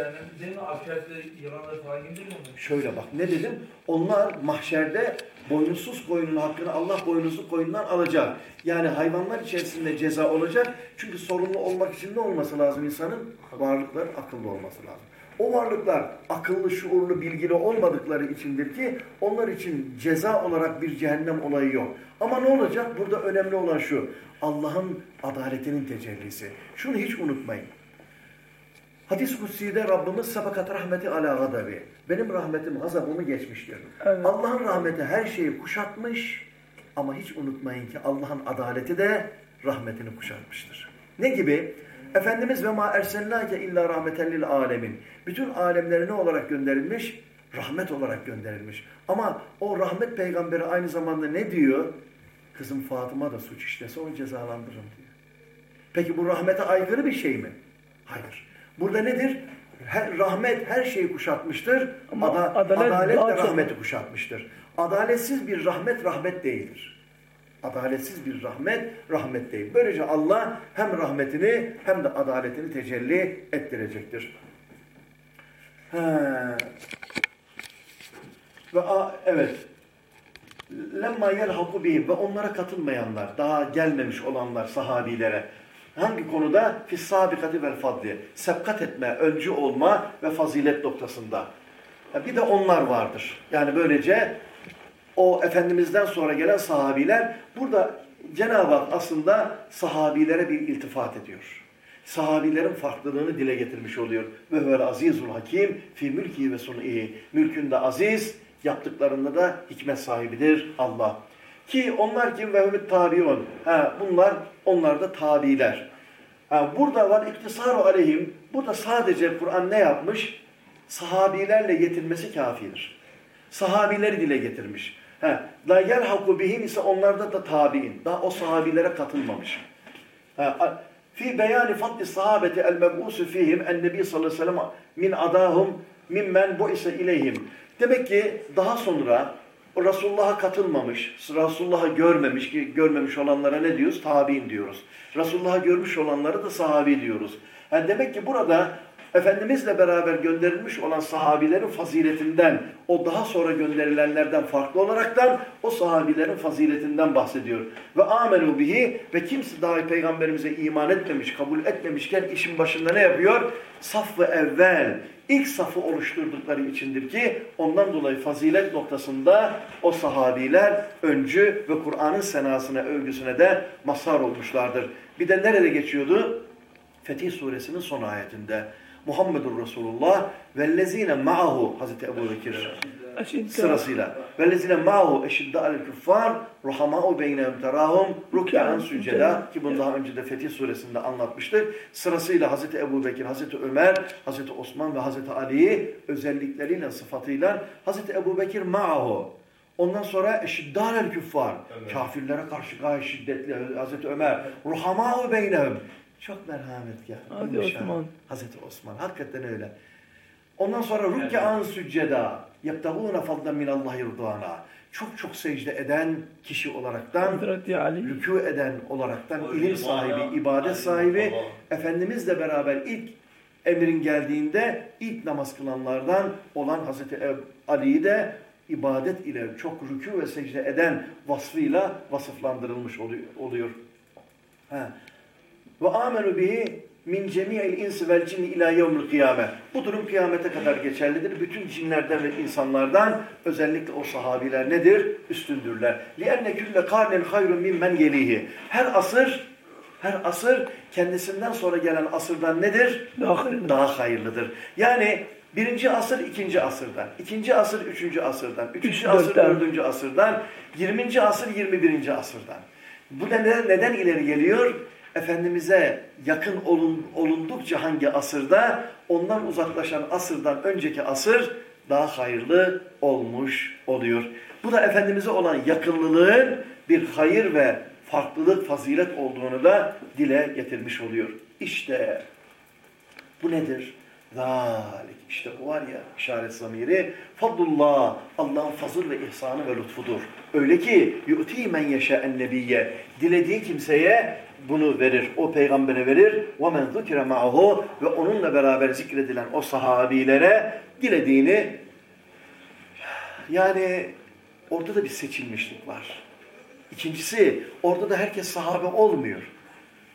[SPEAKER 1] Şöyle bak ne dedim? Onlar mahşerde boynuzsuz koyunun hakkını Allah boynuzlu koyundan alacak. Yani hayvanlar içerisinde ceza olacak. Çünkü sorumlu olmak için ne olması lazım insanın? Varlıklar akıllı olması lazım. O varlıklar akıllı, şuurlu, bilgili olmadıkları içindir ki onlar için ceza olarak bir cehennem olayı yok. Ama ne olacak? Burada önemli olan şu. Allah'ın adaletinin tecellisi. Şunu hiç unutmayın. Hadis kutsi'de Rabbimiz sabakat rahmeti ala gadabi. Benim rahmetim gazabımı geçmiştir.
[SPEAKER 3] Evet.
[SPEAKER 1] Allah'ın rahmeti her şeyi kuşatmış ama hiç unutmayın ki Allah'ın adaleti de rahmetini kuşatmıştır. Ne gibi? Efendimiz ve ma ersennake illa rahmeten lil alemin. Bütün alemlere ne olarak gönderilmiş? Rahmet olarak gönderilmiş. Ama o rahmet peygamberi aynı zamanda ne diyor? Kızım Fatıma da suç işlese onu cezalandırın diyor. Peki bu rahmete aykırı bir şey mi? Hayır. Burada nedir? Her, rahmet her şeyi kuşatmıştır.
[SPEAKER 3] Ama
[SPEAKER 1] Ada-
[SPEAKER 3] adalet
[SPEAKER 1] adalet, de rahmeti kuşatmıştır. Adaletsiz bir rahmet rahmet değildir. Adaletsiz bir rahmet rahmet değil. Böylece Allah hem rahmetini hem de adaletini tecelli ettirecektir. He. Ve a, evet. Lemma yelhaku bihim ve onlara katılmayanlar, daha gelmemiş olanlar sahabilere. Hangi konuda? Fis sabikati vel fadli. Sebkat etme, öncü olma ve fazilet noktasında. Bir de onlar vardır. Yani böylece o Efendimiz'den sonra gelen sahabiler burada Cenab-ı Hak aslında sahabilere bir iltifat ediyor. Sahabilerin farklılığını dile getirmiş oluyor. Ve huvel azizul hakim fi mülki ve sun'ihi. Mülkünde aziz, yaptıklarında da hikmet sahibidir Allah. Ki onlar kim ve hümmet tabiun. Ha, bunlar onlar da tabiler. Ha, burada var iktisaru aleyhim. Burada sadece Kur'an ne yapmış? Sahabilerle yetinmesi kafidir. Sahabileri dile getirmiş. Ha, la yelhaku bihim ise onlarda da tabi'in. Daha o sahabilere katılmamış. Fi beyani fadli sahabeti el meb'usu fihim en nebi sallallahu aleyhi ve sellem min adahum mimmen bu ise ileyhim. Demek ki daha sonra o Resulullah'a katılmamış, Resulullah'ı görmemiş ki görmemiş olanlara ne diyoruz? Tabi'in diyoruz. Resulullah'ı görmüş olanlara da sahabi diyoruz. Yani demek ki burada Efendimizle beraber gönderilmiş olan sahabilerin faziletinden, o daha sonra gönderilenlerden farklı olaraktan o sahabilerin faziletinden bahsediyor. Ve amelu bihi ve kimse daha peygamberimize iman etmemiş, kabul etmemişken işin başında ne yapıyor? Saf ve evvel, ilk safı oluşturdukları içindir ki ondan dolayı fazilet noktasında o sahabiler öncü ve Kur'an'ın senasına, övgüsüne de mazhar olmuşlardır. Bir de nerede geçiyordu? Fetih suresinin son ayetinde. Muhammedur Resulullah vellezine ma'ahu Hazreti Ebu Bekir sırasıyla. Vellezine ma'ahu eşidde alel küffar ruhama'u beynehum terahum rukyan sücceda ki bunu daha önce de Fetih suresinde anlatmıştık. Sırasıyla Hazreti Ebu Bekir, Hazreti Ömer, Hazreti Osman ve Hazreti Ali'yi özellikleriyle, sıfatıyla Hazreti Ebu Bekir ma'ahu Ondan sonra eşiddâlel küffar.
[SPEAKER 2] Evet.
[SPEAKER 1] Kafirlere karşı gayet şiddetli Hazreti Ömer. Ruhamâhu beynehum. Çok.
[SPEAKER 3] Hazreti
[SPEAKER 1] yumuşak.
[SPEAKER 3] Osman.
[SPEAKER 1] Hazreti Osman. Hakikaten öyle. Ondan sonra rükkan sücceda. Yebtagûne fadlen minallahi rıdvana. Çok çok secde eden kişi olaraktan, rükû eden olaraktan,
[SPEAKER 2] O
[SPEAKER 1] ilim sahibi, ibadet
[SPEAKER 2] Ali
[SPEAKER 1] sahibi,
[SPEAKER 2] Allah.
[SPEAKER 1] Efendimizle beraber ilk emrin geldiğinde ilk namaz kılanlardan olan Hazreti Ali'yi de ibadet ile çok rükû ve secde eden vasfıyla vasıflandırılmış oluyor. oluyor. Ha. Ve amenu bihi min cemi'il insi vel cinni ila yevmil kıyame. Bu durum kıyamete kadar geçerlidir. Bütün cinlerden ve insanlardan özellikle o sahabiler nedir? Üstündürler. لِأَنَّ كُلَّ قَارْنٍ خَيْرٌ مِنْ يَلِيهِ Her asır, her asır kendisinden sonra gelen asırdan nedir?
[SPEAKER 3] Daha hayırlı.
[SPEAKER 1] Daha hayırlıdır. Yani birinci asır ikinci asırdan, ikinci asır üçüncü asırdan, üçüncü
[SPEAKER 3] Üç,
[SPEAKER 1] asır
[SPEAKER 3] dörtten.
[SPEAKER 1] dördüncü asırdan, yirminci asır yirmi birinci asırdan. Bu neden, neden ileri geliyor? Efendimiz'e yakın olun, olundukça hangi asırda, ondan uzaklaşan asırdan önceki asır daha hayırlı olmuş oluyor. Bu da Efendimiz'e olan yakınlılığın bir hayır ve farklılık, fazilet olduğunu da dile getirmiş oluyor. İşte bu nedir? Zalik. İşte bu var ya işaret zamiri. Fadlullah. Allah'ın fazıl ve ihsanı ve lütfudur. Öyle ki yu'ti men yeşâ'en nebiyye. Dilediği kimseye bunu verir. O peygambere verir. Ve men zukire ma'hu. Ve onunla beraber zikredilen o sahabilere dilediğini yani orada da bir seçilmişlik var. İkincisi orada da herkes sahabe olmuyor.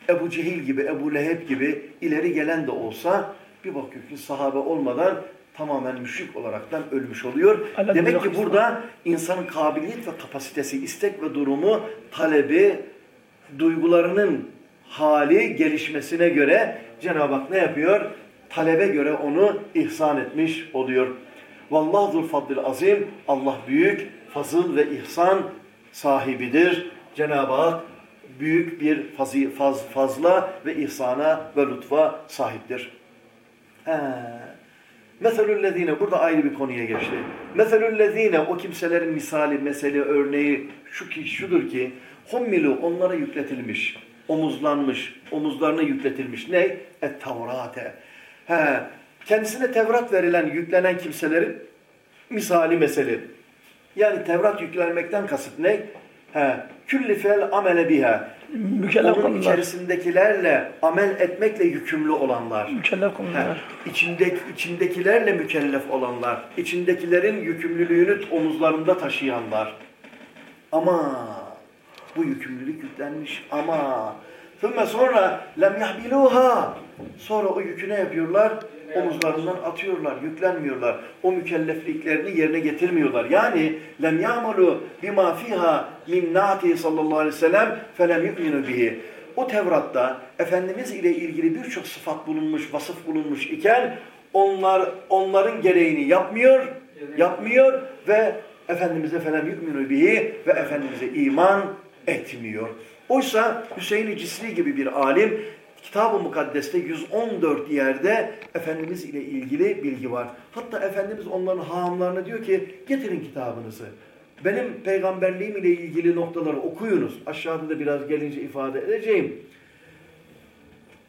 [SPEAKER 1] Ebu Cehil gibi, Ebu Leheb gibi ileri gelen de olsa bir bakıyor ki sahabe olmadan tamamen müşrik olaraktan ölmüş oluyor.
[SPEAKER 3] Allah
[SPEAKER 1] Demek ki burada insanın kabiliyet ve kapasitesi, istek ve durumu, talebi, duygularının hali gelişmesine göre Cenab-ı Hak ne yapıyor? Talebe göre onu ihsan etmiş oluyor. Vallahu zul azim. Allah büyük, fazıl ve ihsan sahibidir. Cenab-ı Hak büyük bir fazla ve ihsana ve lütfa sahiptir. Meselüllezine burada ayrı bir konuya geçti. Meselüllezine o kimselerin misali, mesele, örneği şu ki şudur ki hummilu onlara yükletilmiş, omuzlanmış, omuzlarına yükletilmiş. Ne? Et Tevrate. He, kendisine Tevrat verilen, yüklenen kimselerin misali mesele. Yani Tevrat yüklenmekten kasıt ne? He, küllifel amele biha.
[SPEAKER 3] Mükellef
[SPEAKER 1] Onun
[SPEAKER 3] konular.
[SPEAKER 1] içerisindekilerle amel etmekle yükümlü olanlar.
[SPEAKER 3] Mükellef konular.
[SPEAKER 1] içindeki, içindekilerle mükellef olanlar. içindekilerin yükümlülüğünü omuzlarında taşıyanlar. Ama bu yükümlülük yüklenmiş ama Thumma sonra lem yahmiluha. Sonra o yükü ne yapıyorlar? Omuzlarından atıyorlar, yüklenmiyorlar. O mükellefliklerini yerine getirmiyorlar. Yani lem ya'malu bima fiha min nati sallallahu aleyhi ve sellem felem yu'minu bihi. O Tevrat'ta Efendimiz ile ilgili birçok sıfat bulunmuş, vasıf bulunmuş iken onlar onların gereğini yapmıyor, yapmıyor ve Efendimiz'e felem yu'minu bihi ve Efendimiz'e iman etmiyor. Oysa Hüseyin-i Cisri gibi bir alim Kitab-ı Mukaddes'te 114 yerde Efendimiz ile ilgili bilgi var. Hatta Efendimiz onların hahamlarına diyor ki getirin kitabınızı. Benim peygamberliğim ile ilgili noktaları okuyunuz. Aşağıda da biraz gelince ifade edeceğim.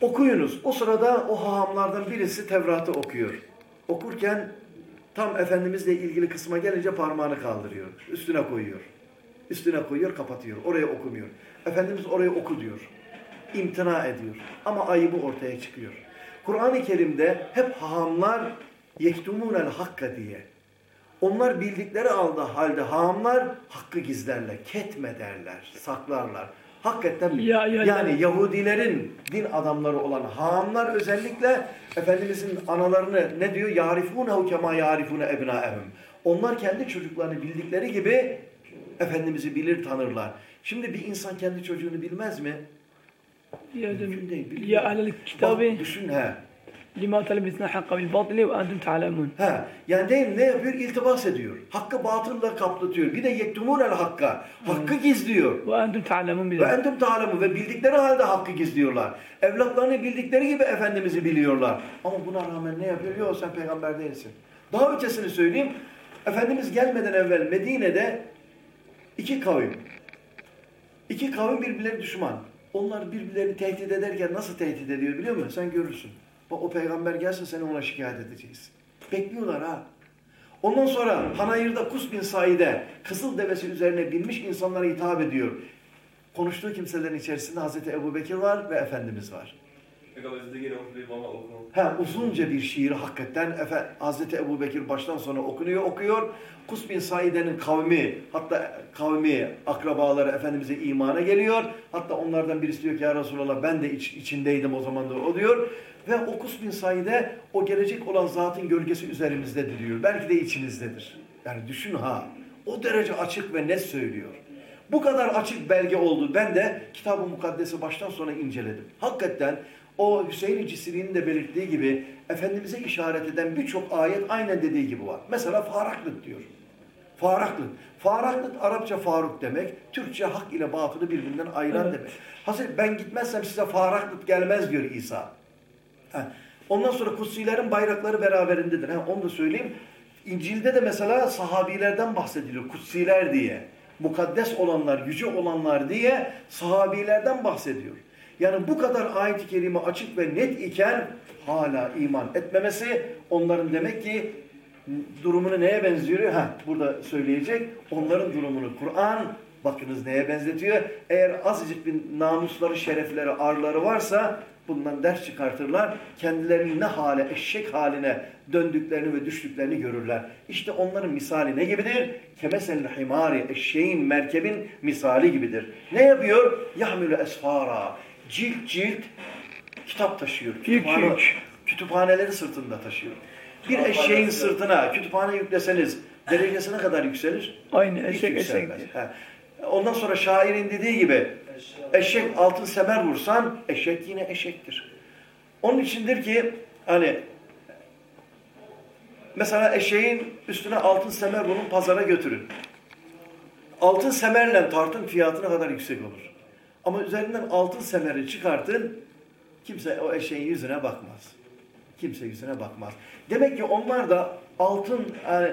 [SPEAKER 1] Okuyunuz. O sırada o hahamlardan birisi Tevrat'ı okuyor. Okurken tam Efendimizle ilgili kısma gelince parmağını kaldırıyor. Üstüne koyuyor. Üstüne koyuyor, kapatıyor. Oraya okumuyor. Efendimiz oraya oku diyor. İmtina ediyor. Ama ayıbı ortaya çıkıyor. Kur'an-ı Kerim'de hep hahamlar yektumunel hakka diye. Onlar bildikleri alda halde hahamlar hakkı gizlerler, ketmederler, saklarlar. Hakikaten
[SPEAKER 3] Ya- ya-
[SPEAKER 1] yani Yahudilerin din adamları olan hahamlar özellikle Efendimizin analarını ne diyor? Yarifunehu kema yarifune ebnaehum. Onlar kendi çocuklarını bildikleri gibi Efendimiz'i bilir tanırlar. Şimdi bir insan kendi çocuğunu bilmez mi?
[SPEAKER 3] Ya,
[SPEAKER 1] Mümkün değil,
[SPEAKER 3] ya ehlel
[SPEAKER 1] Bak
[SPEAKER 3] kitabi
[SPEAKER 1] düşün he.
[SPEAKER 3] lima telbisna hakka bil batili ve entum ta'lemun.
[SPEAKER 1] He. Yani değil ne yapıyor? İltibas ediyor. Hakkı batılla kaplatıyor. Bir de yektumunel hakka. Hakkı gizliyor.
[SPEAKER 3] Ve entum ta'lemun bir
[SPEAKER 1] Ve entum ta'lemu ve bildikleri halde hakkı gizliyorlar. Evlatlarını bildikleri gibi Efendimiz'i biliyorlar. Ama buna rağmen ne yapıyor? Yok sen peygamber değilsin. Daha ötesini söyleyeyim. Efendimiz gelmeden evvel Medine'de iki kavim. İki kavim birbirleri düşman. Onlar birbirlerini tehdit ederken nasıl tehdit ediyor biliyor musun? Sen görürsün. Bak o peygamber gelsin seni ona şikayet edeceğiz. Bekliyorlar ha. Ondan sonra Panayır'da Kus bin Said'e kızıl devesi üzerine binmiş insanlara hitap ediyor. Konuştuğu kimselerin içerisinde Hazreti Ebu Bekir var ve Efendimiz var. Ha, uzunca bir şiir hakikaten Efe, Hazreti Ebu Bekir baştan sona okunuyor, okuyor. Kus bin Saide'nin kavmi, hatta kavmi, akrabaları Efendimiz'e imana geliyor. Hatta onlardan birisi diyor ki ya Resulallah ben de iç, içindeydim o zaman da o diyor. Ve o Kus bin Saide o gelecek olan zatın gölgesi üzerimizdedir diyor. Belki de içinizdedir. Yani düşün ha. O derece açık ve net söylüyor. Bu kadar açık belge oldu. Ben de Kitab-ı Mukaddes'i baştan sona inceledim. Hakikaten o Hüseyin-i Cisri'nin de belirttiği gibi Efendimiz'e işaret eden birçok ayet aynen dediği gibi var. Mesela faraklık diyor. Faraklık. Faraklık Arapça faruk demek. Türkçe hak ile batılı birbirinden ayıran
[SPEAKER 3] Evet.
[SPEAKER 1] demek. Hazreti ben gitmezsem size faraklık gelmez diyor İsa. Ha. Ondan sonra kutsilerin bayrakları beraberindedir. Ha, onu da söyleyeyim. İncil'de de mesela sahabilerden bahsediliyor. Kutsiler diye. Mukaddes olanlar, yüce olanlar diye sahabilerden bahsediyor. Yani bu kadar ayet-i kerime açık ve net iken hala iman etmemesi onların demek ki durumunu neye benziyor? Ha, burada söyleyecek. Onların durumunu Kur'an bakınız neye benzetiyor. Eğer azıcık bir namusları, şerefleri, arları varsa bundan ders çıkartırlar. Kendilerini ne hale, eşek haline döndüklerini ve düştüklerini görürler. İşte onların misali ne gibidir? Kemesel himari, eşeğin, merkebin misali gibidir. Ne yapıyor? Yahmülü esfara. Cilt cilt kitap taşıyor. Kütüphane, kütüphaneleri sırtında taşıyor. Bir eşeğin sırtına kütüphane yükleseniz derecesi ne kadar yükselir?
[SPEAKER 3] Aynı eşek eşek.
[SPEAKER 1] Ondan sonra şairin dediği gibi eşek altın semer vursan eşek yine eşektir. Onun içindir ki hani mesela eşeğin üstüne altın semer vurun pazara götürün. Altın semerle tartın fiyatı ne kadar yüksek olur. Ama üzerinden altın semeri çıkartın kimse o eşeğin yüzüne bakmaz. kimse yüzüne bakmaz. Demek ki onlar da altın yani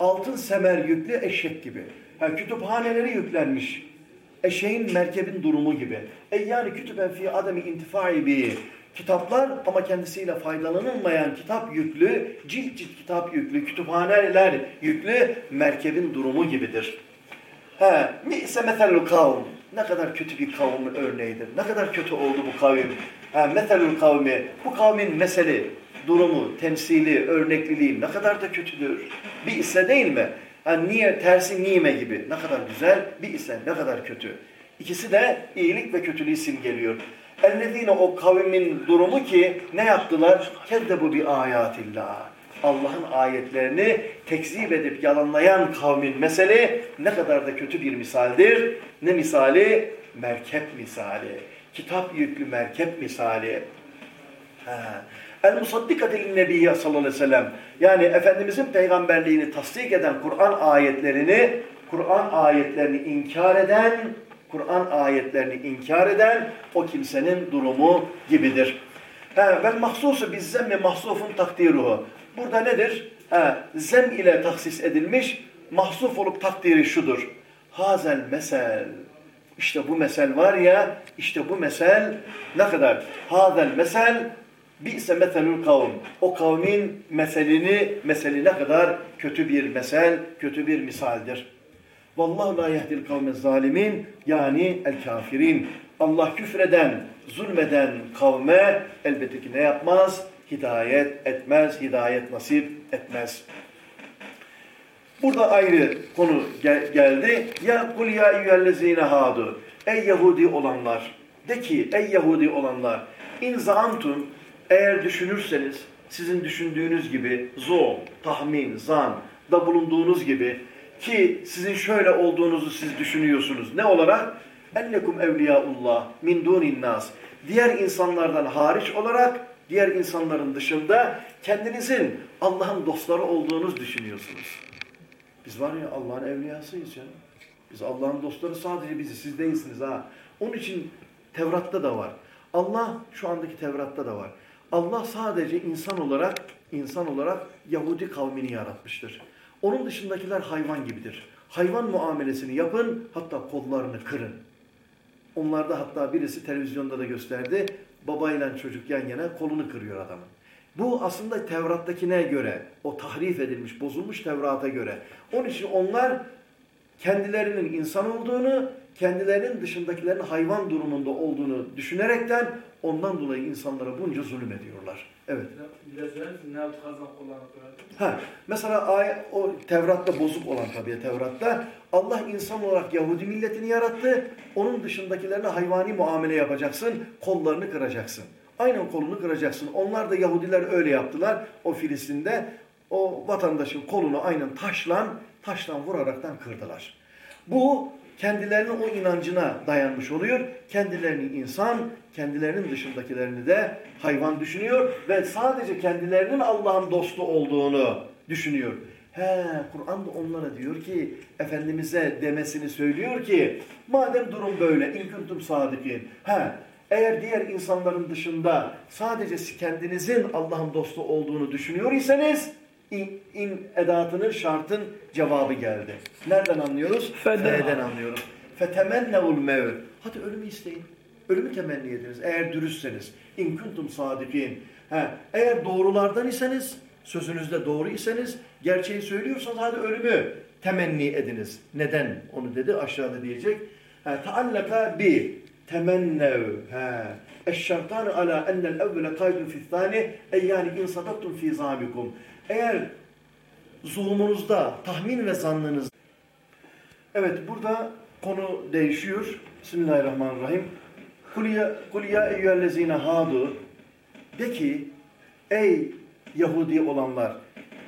[SPEAKER 1] altın semer yüklü eşek gibi. Ha, kütüphaneleri yüklenmiş. Eşeğin merkebin durumu gibi. E yani kütüben fi ademi intifai bi. Kitaplar ama kendisiyle faydalanılmayan kitap yüklü, cilt cilt kitap yüklü, kütüphaneler yüklü merkebin durumu gibidir. He, ise meselul kavm. Ne kadar kötü bir kavm örneğidir. Ne kadar kötü oldu bu kavim. He, meselul kavmi. Bu kavmin meseli, durumu, temsili, örnekliliği ne kadar da kötüdür. Bir ise değil mi? Ha, niye, tersi nime gibi. Ne kadar güzel, bir ise ne kadar kötü. İkisi de iyilik ve kötülüğü simgeliyor. Ellezine o kavmin durumu ki ne yaptılar? Keddebu bi ayatillah. Allah'ın ayetlerini tekzip edip yalanlayan kavmin mesele ne kadar da kötü bir misaldir. Ne misali? Merkep misali. Kitap yüklü merkep misali. Ha. El musaddikatil nebiyye sallallahu aleyhi ve sellem. Yani Efendimizin peygamberliğini tasdik eden Kur'an ayetlerini, Kur'an ayetlerini inkar eden, Kur'an ayetlerini inkar eden o kimsenin durumu gibidir. He, vel mahsusu biz zemmi mahsufun takdiruhu. Burada nedir? He, zem ile taksis edilmiş, mahsuf olup takdiri şudur. Hazel mesel. İşte bu mesel var ya, işte bu mesel ne kadar? Hazel mesel Bi'se meselül kavm. O kavmin meselini, meseli ne kadar kötü bir mesel, kötü bir misaldir. Vallahu la yehdil kavme zalimin yani el kafirin. Allah küfreden, zulmeden kavme elbette ki ne yapmaz? Hidayet etmez, hidayet nasip etmez. Burada ayrı konu gel geldi. Ya kul ya eyyühellezine hadu. Ey Yahudi olanlar. De ki ey Yahudi olanlar. İn zaantum eğer düşünürseniz sizin düşündüğünüz gibi zo, tahmin, zan da bulunduğunuz gibi ki sizin şöyle olduğunuzu siz düşünüyorsunuz. Ne olarak? Ennekum evliyaullah min dunin nas. Diğer insanlardan hariç olarak diğer insanların dışında kendinizin Allah'ın dostları olduğunuz düşünüyorsunuz. Biz var ya Allah'ın evliyasıyız ya. Biz Allah'ın dostları sadece bizi, siz değilsiniz ha. Onun için Tevrat'ta da var. Allah şu andaki Tevrat'ta da var. Allah sadece insan olarak insan olarak Yahudi kavmini yaratmıştır. Onun dışındakiler hayvan gibidir. Hayvan muamelesini yapın, hatta kollarını kırın. Onlarda hatta birisi televizyonda da gösterdi. Babayla çocuk yan yana kolunu kırıyor adamın. Bu aslında Tevrat'takine göre, o tahrif edilmiş, bozulmuş Tevrat'a göre. Onun için onlar kendilerinin insan olduğunu, kendilerinin dışındakilerin hayvan durumunda olduğunu düşünerekten ondan dolayı insanlara bunca zulüm ediyorlar. Evet. Ha, mesela ay, o Tevrat'ta bozuk olan tabii Tevrat'ta Allah insan olarak Yahudi milletini yarattı. Onun dışındakilerine hayvani muamele yapacaksın, kollarını kıracaksın. Aynen kolunu kıracaksın. Onlar da Yahudiler öyle yaptılar. O Filistin'de o vatandaşın kolunu aynen taşlan, taştan vuraraktan kırdılar. Bu kendilerinin o inancına dayanmış oluyor. Kendilerini insan, kendilerinin dışındakilerini de hayvan düşünüyor ve sadece kendilerinin Allah'ın dostu olduğunu düşünüyor. He, Kur'an da onlara diyor ki, Efendimiz'e demesini söylüyor ki, madem durum böyle, in kuntum sadikin, he, eğer diğer insanların dışında sadece kendinizin Allah'ın dostu olduğunu düşünüyor iseniz, in, in edatının şartın cevabı geldi. Nereden anlıyoruz? F'den anlıyoruz. Fetemennevul mevt. Hadi ölümü isteyin. Ölümü temenni ediniz. Eğer dürüstseniz. İn kuntum sadikin. He, eğer doğrulardan iseniz, sözünüzde doğru iseniz, gerçeği söylüyorsanız hadi ölümü temenni ediniz. Neden? Onu dedi aşağıda diyecek. Taallaka bi temennev. Eşşartan ala ennel evvele kaydun fi'thani. Ey yani in sadaktum fi zamikum. Eğer zuhumunuzda, tahmin ve zannınız Evet burada konu değişiyor. Bismillahirrahmanirrahim. Kul ya, eyyühellezine hadu. De ki ey Yahudi olanlar,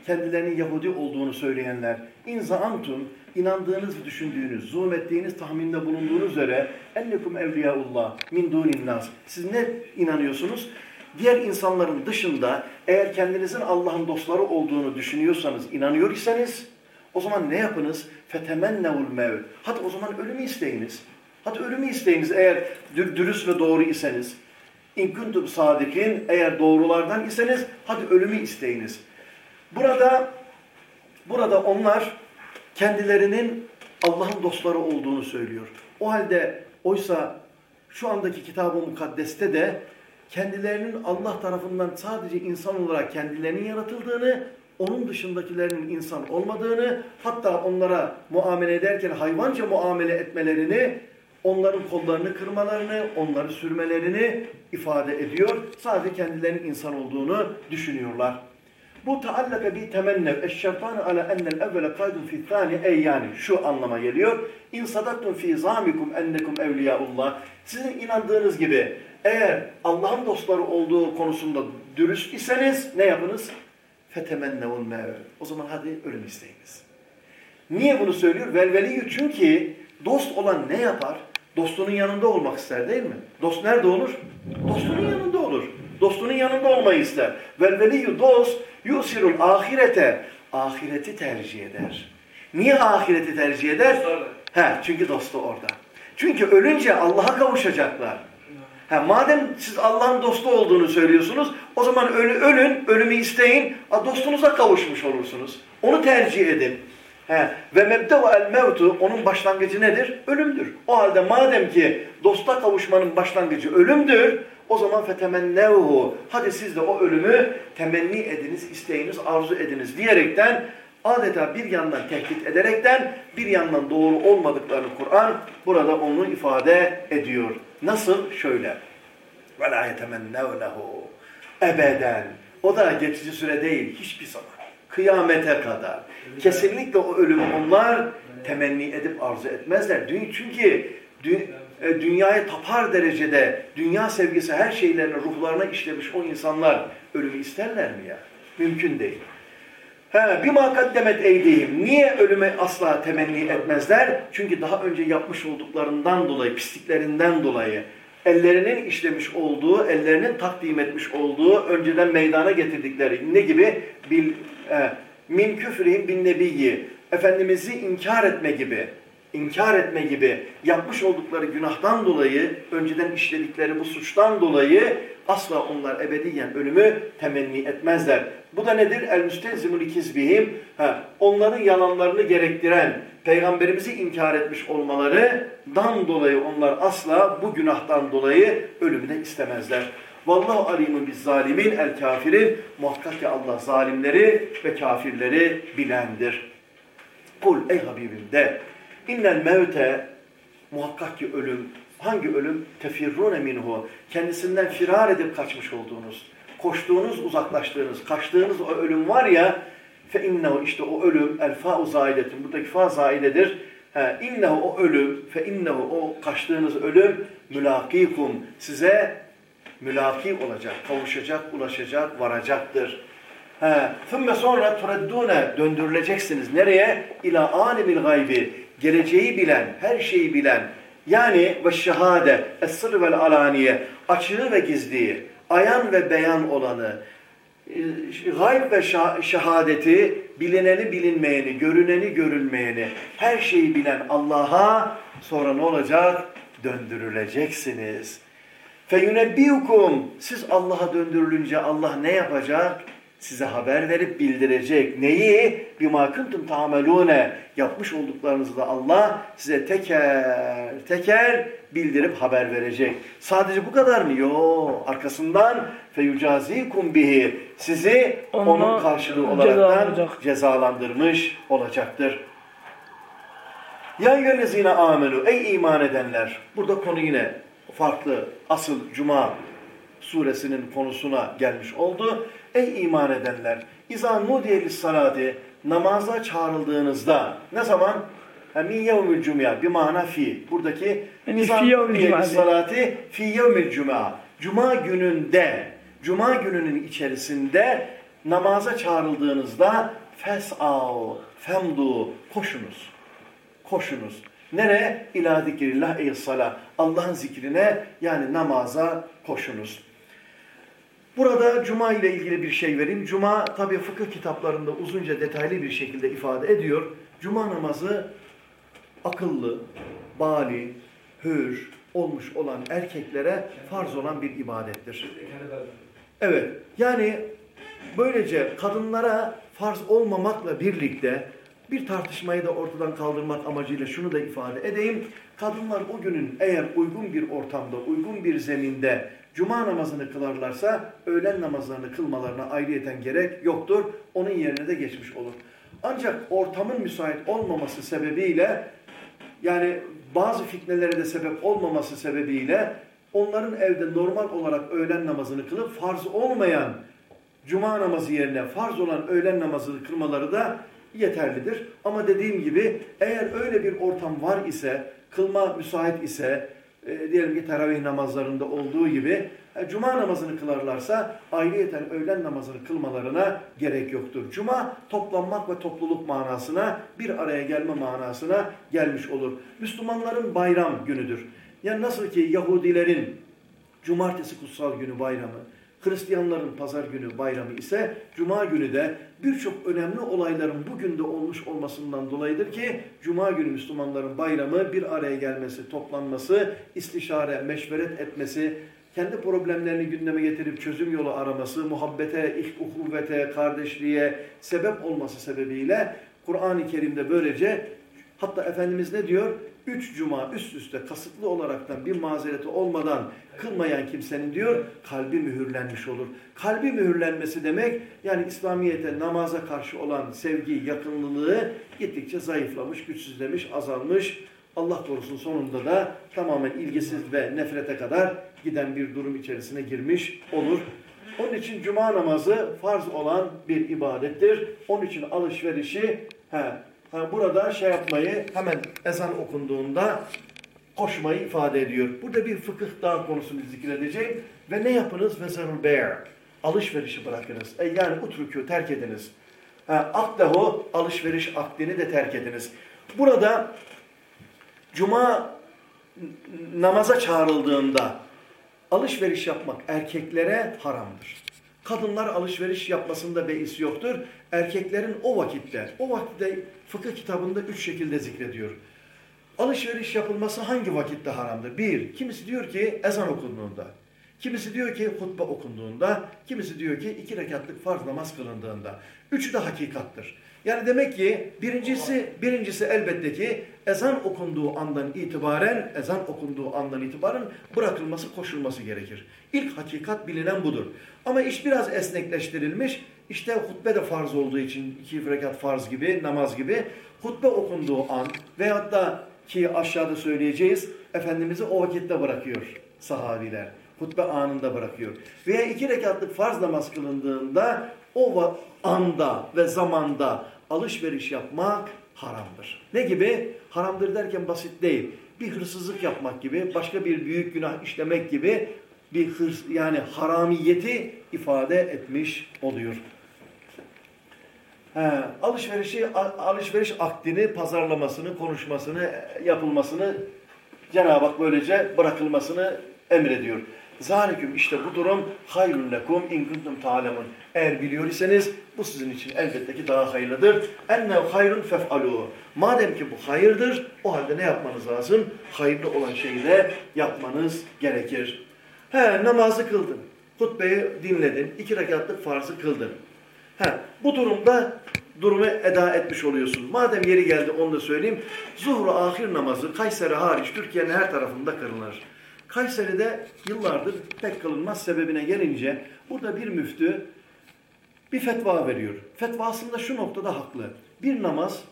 [SPEAKER 1] kendilerinin Yahudi olduğunu söyleyenler, inza antum, inandığınız, düşündüğünüz, zuhum ettiğiniz, tahminde bulunduğunuz üzere ennekum evliyaullah min dunin nas. Siz ne inanıyorsunuz? Diğer insanların dışında eğer kendinizin Allah'ın dostları olduğunu düşünüyorsanız, inanıyor iseniz o zaman ne yapınız? Fetemennevul mevt. Hadi o zaman ölümü isteyiniz. Hadi ölümü isteyiniz eğer dürüst ve doğru iseniz. Kuntum sadikin eğer doğrulardan iseniz hadi ölümü isteyiniz. Burada burada onlar kendilerinin Allah'ın dostları olduğunu söylüyor. O halde oysa şu andaki kitab-ı mukaddeste de kendilerinin Allah tarafından sadece insan olarak kendilerinin yaratıldığını, onun dışındakilerin insan olmadığını, hatta onlara muamele ederken hayvanca muamele etmelerini, onların kollarını kırmalarını, onları sürmelerini ifade ediyor. Sadece kendilerinin insan olduğunu düşünüyorlar. Bu taallaka bi temennev eşşertanu ala ennel evvele kaydun fi thani ey yani şu anlama geliyor. İn sadaktun fi zamikum ennekum evliyaullah. Sizin inandığınız gibi eğer Allah'ın dostları olduğu konusunda dürüst iseniz ne yapınız? Fetemennevun me've. O zaman hadi ölüm isteyiniz. Niye bunu söylüyor? Velveliyyü çünkü dost olan ne yapar? Dostunun yanında olmak ister değil mi? Dost nerede olur? Dostunun yanında olur. Dostunun yanında olmayı ister. Velveliyyü dost yusirul ahirete. Ahireti tercih eder. Niye ahireti tercih eder? He, çünkü dostu orada. Çünkü ölünce Allah'a kavuşacaklar. Ha, madem siz Allah'ın dostu olduğunu söylüyorsunuz, o zaman ölü, ölün, ölümü isteyin, a, dostunuza kavuşmuş olursunuz. Onu tercih edin. He, ve mebde'u el mevtu, onun başlangıcı nedir? Ölümdür. O halde madem ki dosta kavuşmanın başlangıcı ölümdür, o zaman fetemennevhu, hadi siz de o ölümü temenni ediniz, isteyiniz, arzu ediniz diyerekten adeta bir yandan tehdit ederekten bir yandan doğru olmadıklarını Kur'an burada onu ifade ediyor. Nasıl? Şöyle. وَلَا يَتَمَنَّوْنَهُ Ebeden. O da geçici süre değil, hiçbir zaman. Kıyamete kadar. Kesinlikle o ölümü onlar temenni edip arzu etmezler. Çünkü e, dünyaya tapar derecede, dünya sevgisi her şeylerini ruhlarına işlemiş o insanlar ölümü isterler mi ya? Mümkün değil. He, bir makaddemet eydihim. Niye ölüme asla temenni etmezler? Çünkü daha önce yapmış olduklarından dolayı, pisliklerinden dolayı, ellerinin işlemiş olduğu, ellerinin takdim etmiş olduğu, önceden meydana getirdikleri ne gibi? Bil, e, min küfrihim bin nebiyyi. Efendimiz'i inkar etme gibi, inkar etme gibi yapmış oldukları günahtan dolayı, önceden işledikleri bu suçtan dolayı asla onlar ebediyen ölümü temenni etmezler. Bu da nedir? El müstezimul ikizbihim. Onların yalanlarını gerektiren, peygamberimizi inkar etmiş olmalarından dolayı onlar asla bu günahtan dolayı ölümü de istemezler. Vallahu alimun biz zalimin el kafirin. Muhakkak ki Allah zalimleri ve kafirleri bilendir. Kul ey Habibim de innel mevte muhakkak ki ölüm hangi ölüm? Tefirrune minhu. Kendisinden firar edip kaçmış olduğunuz, koştuğunuz, uzaklaştığınız, kaçtığınız o ölüm var ya fe innehu işte o ölüm el fa'u. Buradaki fa zaidedir. İnnehu o ölüm fe innehu o kaçtığınız ölüm mülakikum size mülaki olacak, kavuşacak, ulaşacak, varacaktır. Thümme sonra tureddune döndürüleceksiniz. Nereye? İla alimil gaybi. Geleceği bilen, her şeyi bilen, yani ve şehade, es-sır vel alaniye, açığı ve gizliyi, ayan ve beyan olanı, e, gayb ve şehadeti, bilineni bilinmeyeni, görüneni görülmeyeni, her şeyi bilen Allah'a sonra ne olacak? Döndürüleceksiniz. Feyunebbiyukum, siz Allah'a döndürülünce Allah ne yapacak? Size haber verip bildirecek. Neyi? Bima kuntum tamelune. Yapmış olduklarınızı da Allah size teker teker bildirip haber verecek. Sadece bu kadar mı? Yok. Arkasından feyucazikum bihi. Sizi Onunla onun karşılığı olaraktan cezalandırmış olacaktır. Ya yüellezine amenu. Ey iman edenler. Burada konu yine farklı. Asıl Cuma suresinin konusuna gelmiş oldu. Ey iman edenler! İzâ nudiyeliz salati namaza çağrıldığınızda ne zaman? Min yevmül cumya bir mana fi. Buradaki
[SPEAKER 3] fi yevmül
[SPEAKER 1] salati fi yevmül cuma. Cuma gününde, cuma gününün içerisinde namaza çağrıldığınızda fes'av, femdu, koşunuz. Koşunuz. Nere? İlâ zikrillah ey salah. Allah'ın zikrine yani namaza koşunuz. Burada Cuma ile ilgili bir şey vereyim. Cuma tabi fıkıh kitaplarında uzunca detaylı bir şekilde ifade ediyor. Cuma namazı akıllı, bali, hür, olmuş olan erkeklere farz olan bir ibadettir. Evet, yani böylece kadınlara farz olmamakla birlikte bir tartışmayı da ortadan kaldırmak amacıyla şunu da ifade edeyim. Kadınlar o günün eğer uygun bir ortamda, uygun bir zeminde cuma namazını kılarlarsa öğlen namazlarını kılmalarına ayrıyeten gerek yoktur. Onun yerine de geçmiş olur. Ancak ortamın müsait olmaması sebebiyle yani bazı fitnelere de sebep olmaması sebebiyle onların evde normal olarak öğlen namazını kılıp farz olmayan cuma namazı yerine farz olan öğlen namazını kılmaları da yeterlidir. Ama dediğim gibi eğer öyle bir ortam var ise, kılma müsait ise, e, diyelim ki teravih namazlarında olduğu gibi e, cuma namazını kılarlarsa ayrıyeten öğlen namazını kılmalarına gerek yoktur. Cuma toplanmak ve topluluk manasına, bir araya gelme manasına gelmiş olur. Müslümanların bayram günüdür. Yani nasıl ki Yahudilerin cumartesi kutsal günü bayramı, Hristiyanların pazar günü bayramı ise Cuma günü de birçok önemli olayların bugün de olmuş olmasından dolayıdır ki Cuma günü Müslümanların bayramı bir araya gelmesi, toplanması, istişare, meşveret etmesi, kendi problemlerini gündeme getirip çözüm yolu araması, muhabbete, ihk uhuvvete, kardeşliğe sebep olması sebebiyle Kur'an-ı Kerim'de böylece hatta Efendimiz ne diyor? Üç cuma üst üste kasıtlı olaraktan bir mazereti olmadan kılmayan kimsenin diyor kalbi mühürlenmiş olur. Kalbi mühürlenmesi demek yani İslamiyet'e namaza karşı olan sevgi, yakınlılığı gittikçe zayıflamış, güçsüzlemiş, azalmış. Allah korusun sonunda da tamamen ilgisiz ve nefrete kadar giden bir durum içerisine girmiş olur. Onun için cuma namazı farz olan bir ibadettir. Onun için alışverişi he, Ha, burada şey yapmayı hemen ezan okunduğunda koşmayı ifade ediyor. Burada bir fıkıh daha konusunu zikredeceğim. Ve ne yapınız? Ve zerul bear. Alışverişi bırakınız. E yani utrukü terk ediniz. Ha, akdehu alışveriş akdini de terk ediniz. Burada cuma namaza çağrıldığında alışveriş yapmak erkeklere haramdır. Kadınlar alışveriş yapmasında beis yoktur. Erkeklerin o vakitte, o vakitte fıkıh kitabında üç şekilde zikrediyor. Alışveriş yapılması hangi vakitte haramdır? Bir, kimisi diyor ki ezan okunduğunda. Kimisi diyor ki hutbe okunduğunda. Kimisi diyor ki iki rekatlık farz namaz kılındığında. Üçü de hakikattır. Yani demek ki birincisi, birincisi elbette ki ezan okunduğu andan itibaren, ezan okunduğu andan itibaren bırakılması, koşulması gerekir. İlk hakikat bilinen budur. Ama iş biraz esnekleştirilmiş. İşte hutbe de farz olduğu için iki rekat farz gibi, namaz gibi hutbe okunduğu an veyahut da ki aşağıda söyleyeceğiz, Efendimiz'i o vakitte bırakıyor sahabiler. Hutbe anında bırakıyor. Veya iki rekatlık farz namaz kılındığında o anda ve zamanda alışveriş yapmak haramdır. Ne gibi? Haramdır derken basit değil. Bir hırsızlık yapmak gibi, başka bir büyük günah işlemek gibi bir hırs yani haramiyeti ifade etmiş oluyor. He, alışverişi alışveriş akdini, pazarlamasını, konuşmasını, yapılmasını Cenab-ı Hak böylece bırakılmasını emrediyor. Zaliküm işte bu durum hayrun lekum in kuntum ta'lemun. Eğer biliyor iseniz bu sizin için elbette ki daha hayırlıdır. Enne hayrun fef'alu. Madem ki bu hayırdır o halde ne yapmanız lazım? Hayırlı olan şeyi de yapmanız gerekir. He namazı kıldın. Hutbeyi dinledin. iki rekatlık farzı kıldın. He, bu durumda durumu eda etmiş oluyorsun. Madem yeri geldi onu da söyleyeyim. Zuhru ahir namazı Kayseri hariç Türkiye'nin her tarafında kılınır. Kayseri'de yıllardır pek kılınmaz sebebine gelince burada bir müftü bir fetva veriyor. Fetvasında şu noktada haklı. Bir namaz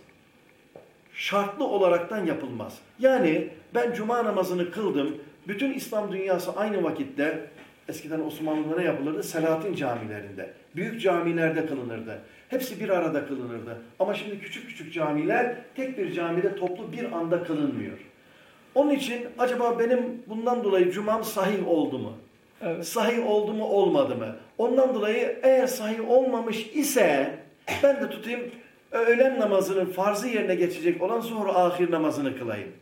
[SPEAKER 1] şartlı olaraktan yapılmaz. Yani ben cuma namazını kıldım. Bütün İslam dünyası aynı vakitte eskiden Osmanlı'da ne yapılırdı? Selahattin camilerinde. Büyük camilerde kılınırdı. Hepsi bir arada kılınırdı. Ama şimdi küçük küçük camiler tek bir camide toplu bir anda kılınmıyor. Onun için acaba benim bundan dolayı cumam sahih oldu mu? Evet. Sahih oldu mu olmadı mı? Ondan dolayı eğer sahih olmamış ise ben de tutayım öğlen namazının farzı yerine geçecek olan sonra ahir namazını kılayım.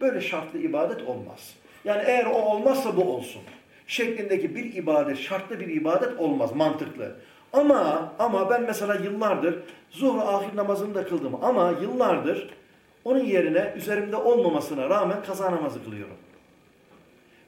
[SPEAKER 1] Böyle şartlı ibadet olmaz. Yani eğer o olmazsa bu olsun. Şeklindeki bir ibadet, şartlı bir ibadet olmaz mantıklı. Ama ama ben mesela yıllardır zuhur ahir namazını da kıldım ama yıllardır onun yerine üzerimde olmamasına rağmen kaza namazı kılıyorum.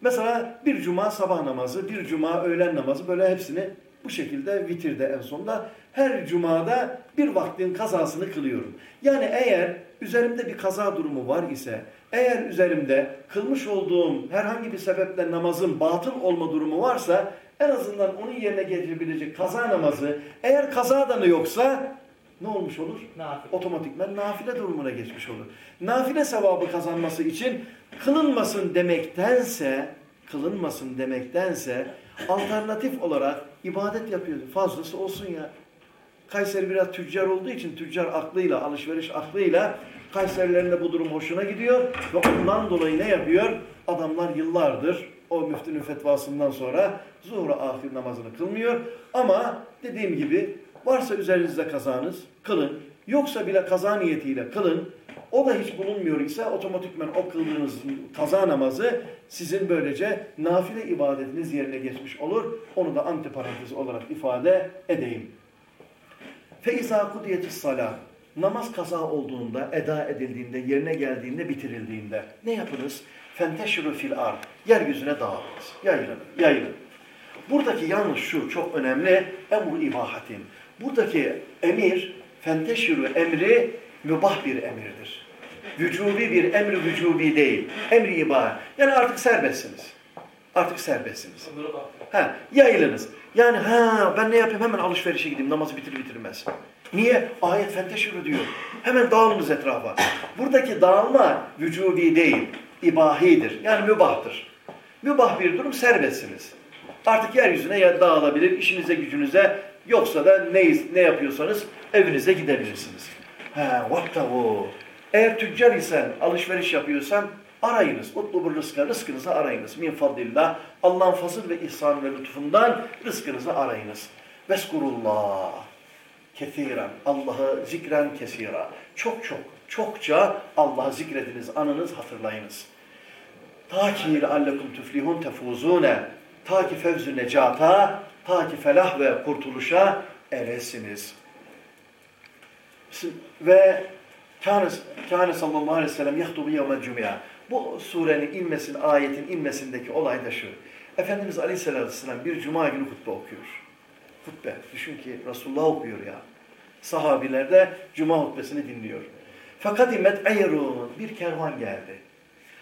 [SPEAKER 1] Mesela bir cuma sabah namazı, bir cuma öğlen namazı böyle hepsini bu şekilde vitirde en sonunda her cumada bir vaktin kazasını kılıyorum. Yani eğer üzerimde bir kaza durumu var ise, eğer üzerimde kılmış olduğum herhangi bir sebeple namazın batıl olma durumu varsa en azından onun yerine gelebilecek kaza namazı eğer kaza da yoksa ne olmuş olur?
[SPEAKER 4] Nafile.
[SPEAKER 1] Otomatikman nafile durumuna geçmiş olur. Nafile sevabı kazanması için kılınmasın demektense kılınmasın demektense alternatif olarak ibadet yapıyor. Fazlası olsun ya. Kayseri biraz tüccar olduğu için tüccar aklıyla, alışveriş aklıyla Kayserilerin de bu durum hoşuna gidiyor ve ondan dolayı ne yapıyor? Adamlar yıllardır o müftünün fetvasından sonra zuhur ahir namazını kılmıyor. Ama dediğim gibi varsa üzerinizde kazanız kılın. Yoksa bile kaza niyetiyle kılın. O da hiç bulunmuyor ise otomatikman o kıldığınız kaza namazı sizin böylece nafile ibadetiniz yerine geçmiş olur. Onu da antiparantez olarak ifade edeyim. Feiza kudiyetis salah. Namaz kaza olduğunda, eda edildiğinde, yerine geldiğinde, bitirildiğinde ne yapınız? Fenteşru fil ar. Yeryüzüne dağılınız. Yayılın, yayılın. Buradaki yalnız şu çok önemli. Emru ibahatin. Buradaki emir, fenteşru emri mübah bir emirdir. Vücubi bir emri vücubi değil. Emri ibaha. Yani artık serbestsiniz. Artık serbestsiniz. Ha, yayılınız. Yani ha ben ne yapayım hemen alışverişe gideyim namazı bitir bitirmez. Niye? Ayet fenteşürü diyor. Hemen dağılınız etrafa. Buradaki dağılma vücubi değil, ibahidir. Yani mübahtır. Mübah bir durum serbestsiniz. Artık yeryüzüne dağılabilir, işinize gücünüze yoksa da ne, ne yapıyorsanız evinize gidebilirsiniz. Ha, vattavu. Eğer tüccar isen, alışveriş yapıyorsan arayınız. Utlubur rızka, rızkınızı arayınız. Min fadlillah. Allah'ın fazıl ve ihsan ve lütfundan rızkınızı arayınız. Veskurullah. Kethiren. Allah'ı zikren kesira. Çok çok, çokça Allah'ı zikrediniz, anınız, hatırlayınız. Ta ki leallekum tuflihun tefuzune. Ta ki fevzü necata, ta ki felah ve kurtuluşa eresiniz. Ve Kâne, sallallahu aleyhi ve sellem yahtubu yevmel cumya. Bu surenin inmesin, ayetin inmesindeki olay da şu. Efendimiz aleyhisselatü vesselam bir cuma günü hutbe okuyor. Hutbe. Düşün ki Resulullah okuyor ya. Sahabiler de cuma hutbesini dinliyor. Fakat imet eyrun bir kervan geldi.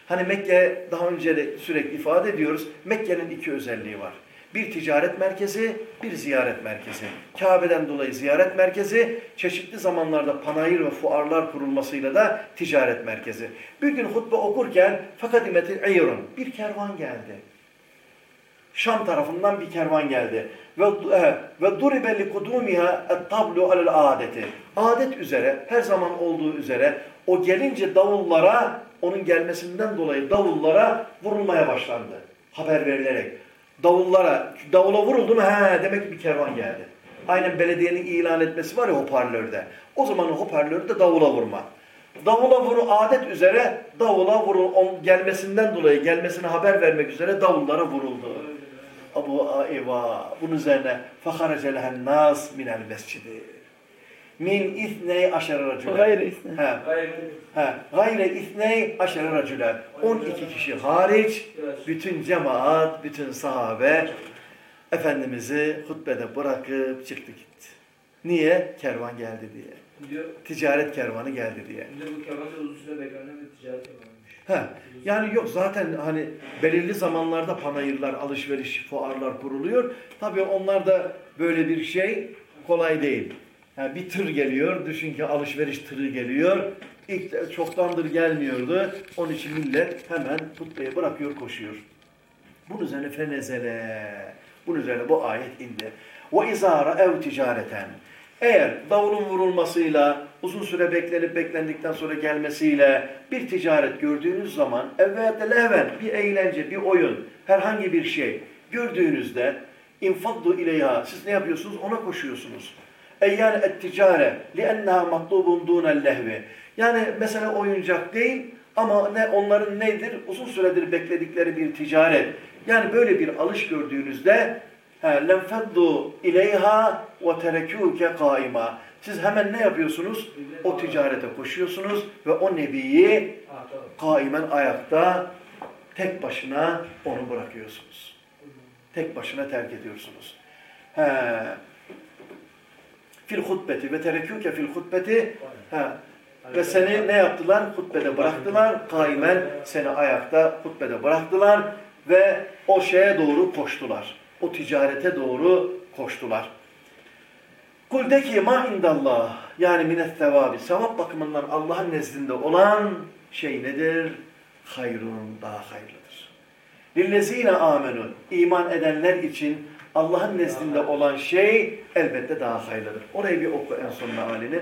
[SPEAKER 1] Hani Mekke daha önce de sürekli ifade ediyoruz. Mekke'nin iki özelliği var. Bir ticaret merkezi, bir ziyaret merkezi. Kabe'den dolayı ziyaret merkezi, çeşitli zamanlarda panayır ve fuarlar kurulmasıyla da ticaret merkezi. Bir gün hutbe okurken fakat imeti eyrun bir kervan geldi. Şam tarafından bir kervan geldi. Ve e, ve duribe li kudumiha et-tablu alel adeti. Adet üzere, her zaman olduğu üzere o gelince davullara, onun gelmesinden dolayı davullara vurulmaya başlandı. Haber verilerek davullara, davula vuruldu mu he demek ki bir kervan geldi. Aynen belediyenin ilan etmesi var ya hoparlörde. O zamanın hoparlörü de davula vurma. Davula vuru adet üzere davula vurul gelmesinden dolayı gelmesine haber vermek üzere davullara vuruldu. Abu Eva bunun üzerine fakaracelehen nas minel mescidi min ithney aşere racülen.
[SPEAKER 3] Gayri isne.
[SPEAKER 1] He, he. Gayre ithney aşere racülen. 12 kişi hariç bütün cemaat, bütün sahabe Efendimiz'i hutbede bırakıp çıktı gitti. Niye? Kervan geldi diye.
[SPEAKER 4] Diyor,
[SPEAKER 1] Ticaret kervanı geldi diye.
[SPEAKER 4] de bu kervanda uzun süre beklenen bir ticaret.
[SPEAKER 1] He. Yani yok zaten hani belirli zamanlarda panayırlar, alışveriş, fuarlar kuruluyor. Tabii onlar da böyle bir şey kolay değil. Yani bir tır geliyor, düşün ki alışveriş tırı geliyor. İlk çoktandır gelmiyordu. Onun için millet hemen hutbeyi bırakıyor, koşuyor. Bunun üzerine fenezele. Bunun üzerine bu ayet indi. Ve izara ev ticareten. Eğer davulun vurulmasıyla, uzun süre beklenip beklendikten sonra gelmesiyle bir ticaret gördüğünüz zaman evvel lehven, bir eğlence, bir oyun, herhangi bir şey gördüğünüzde infaddu ileyha. Siz ne yapıyorsunuz? Ona koşuyorsunuz. Eyyan et ticare lienneha matlubun dunel lehvi. Yani mesela oyuncak değil ama ne onların nedir? Uzun süredir bekledikleri bir ticaret. Yani böyle bir alış gördüğünüzde lenfeddu ileyha ve terekûke kaima. Siz hemen ne yapıyorsunuz? O ticarete koşuyorsunuz ve o nebiyi kaimen ayakta tek başına onu bırakıyorsunuz. Tek başına terk ediyorsunuz. He. Fil hutbeti ve terekûke fil hutbeti he. Ve seni ne yaptılar? Hutbede bıraktılar. Kaimen seni ayakta hutbede bıraktılar ve o şeye doğru koştular. O ticarete doğru koştular. Kul de ki ma indallah yani minet sevabi sevap bakımından Allah'ın nezdinde olan şey nedir? Hayrun daha hayırlıdır. Lillezine amenu iman edenler için Allah'ın nezdinde olan şey elbette daha hayırlıdır. Orayı bir oku en sonuna halini.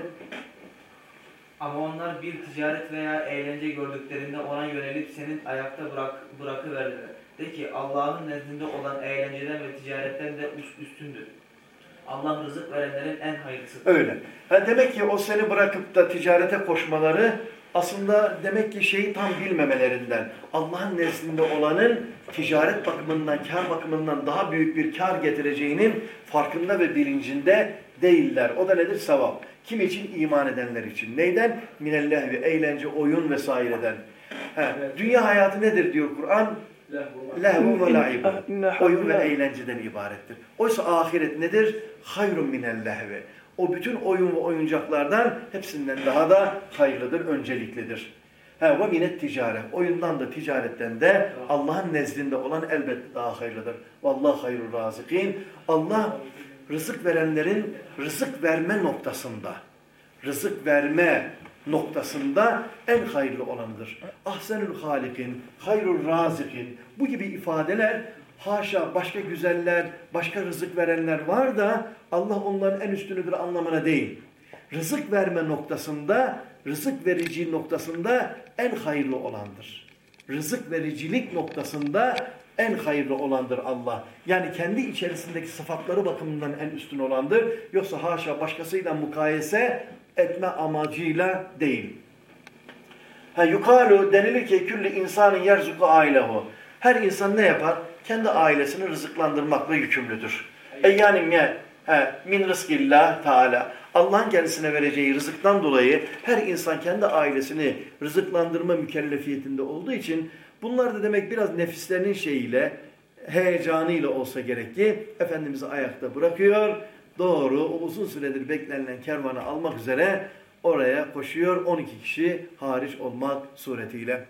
[SPEAKER 6] Ama onlar bir ticaret veya eğlence gördüklerinde ona yönelip senin ayakta bırak, bırakıverdiler. De ki Allah'ın nezdinde olan eğlenceden ve ticaretten de üst, üstündür. Allah rızık verenlerin en hayırlısıdır.
[SPEAKER 1] Öyle. Ha demek ki o seni bırakıp da ticarete koşmaları aslında demek ki şeyi tam bilmemelerinden. Allah'ın nezdinde olanın ticaret bakımından, kar bakımından daha büyük bir kar getireceğinin farkında ve bilincinde değiller. O da nedir? Sevap. Kim için? İman edenler için. Neyden? Minellehvi, eğlence, oyun vesaireden. Ha, dünya hayatı nedir diyor Kur'an? Lehvu ve laibu. Oyun ve eğlenceden ibarettir. Oysa ahiret nedir? Hayrun minel lehvi. O bütün oyun ve oyuncaklardan hepsinden daha da hayırlıdır, önceliklidir. He, ve minet ticare. Oyundan da ticaretten de Allah'ın nezdinde olan elbette daha hayırlıdır. Vallahi hayrul razikin. Allah rızık verenlerin rızık verme noktasında, rızık verme noktasında en hayırlı olanıdır. Ahsenül halikin, hayrul razikin. Bu gibi ifadeler haşa başka güzeller, başka rızık verenler var da Allah onların en üstünüdür anlamına değil. Rızık verme noktasında, rızık verici noktasında en hayırlı olandır. Rızık vericilik noktasında en hayırlı olandır Allah. Yani kendi içerisindeki sıfatları bakımından en üstün olandır. Yoksa haşa başkasıyla mukayese etme amacıyla değil. Ha yukalu denilir ki külli insanın yerzuku ailehu. Her insan ne yapar? Kendi ailesini rızıklandırmakla yükümlüdür. E yani ne? He, min rızkillah Teala. Allah'ın kendisine vereceği rızıktan dolayı her insan kendi ailesini rızıklandırma mükellefiyetinde olduğu için bunlar da demek biraz nefislerinin şeyiyle, heyecanıyla olsa gerek ki Efendimiz'i ayakta bırakıyor. Doğru o uzun süredir beklenilen kervanı almak üzere oraya koşuyor 12 kişi hariç olmak suretiyle.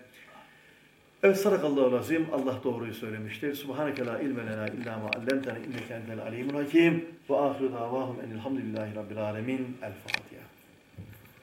[SPEAKER 1] Evet sadakallahu azim. Allah doğruyu söylemiştir. Subhaneke la ilme lena illa ma allamtena inneke entel alimul hakim. Ve ahiru davahum enilhamdülillahi rabbil alemin. El Fatiha.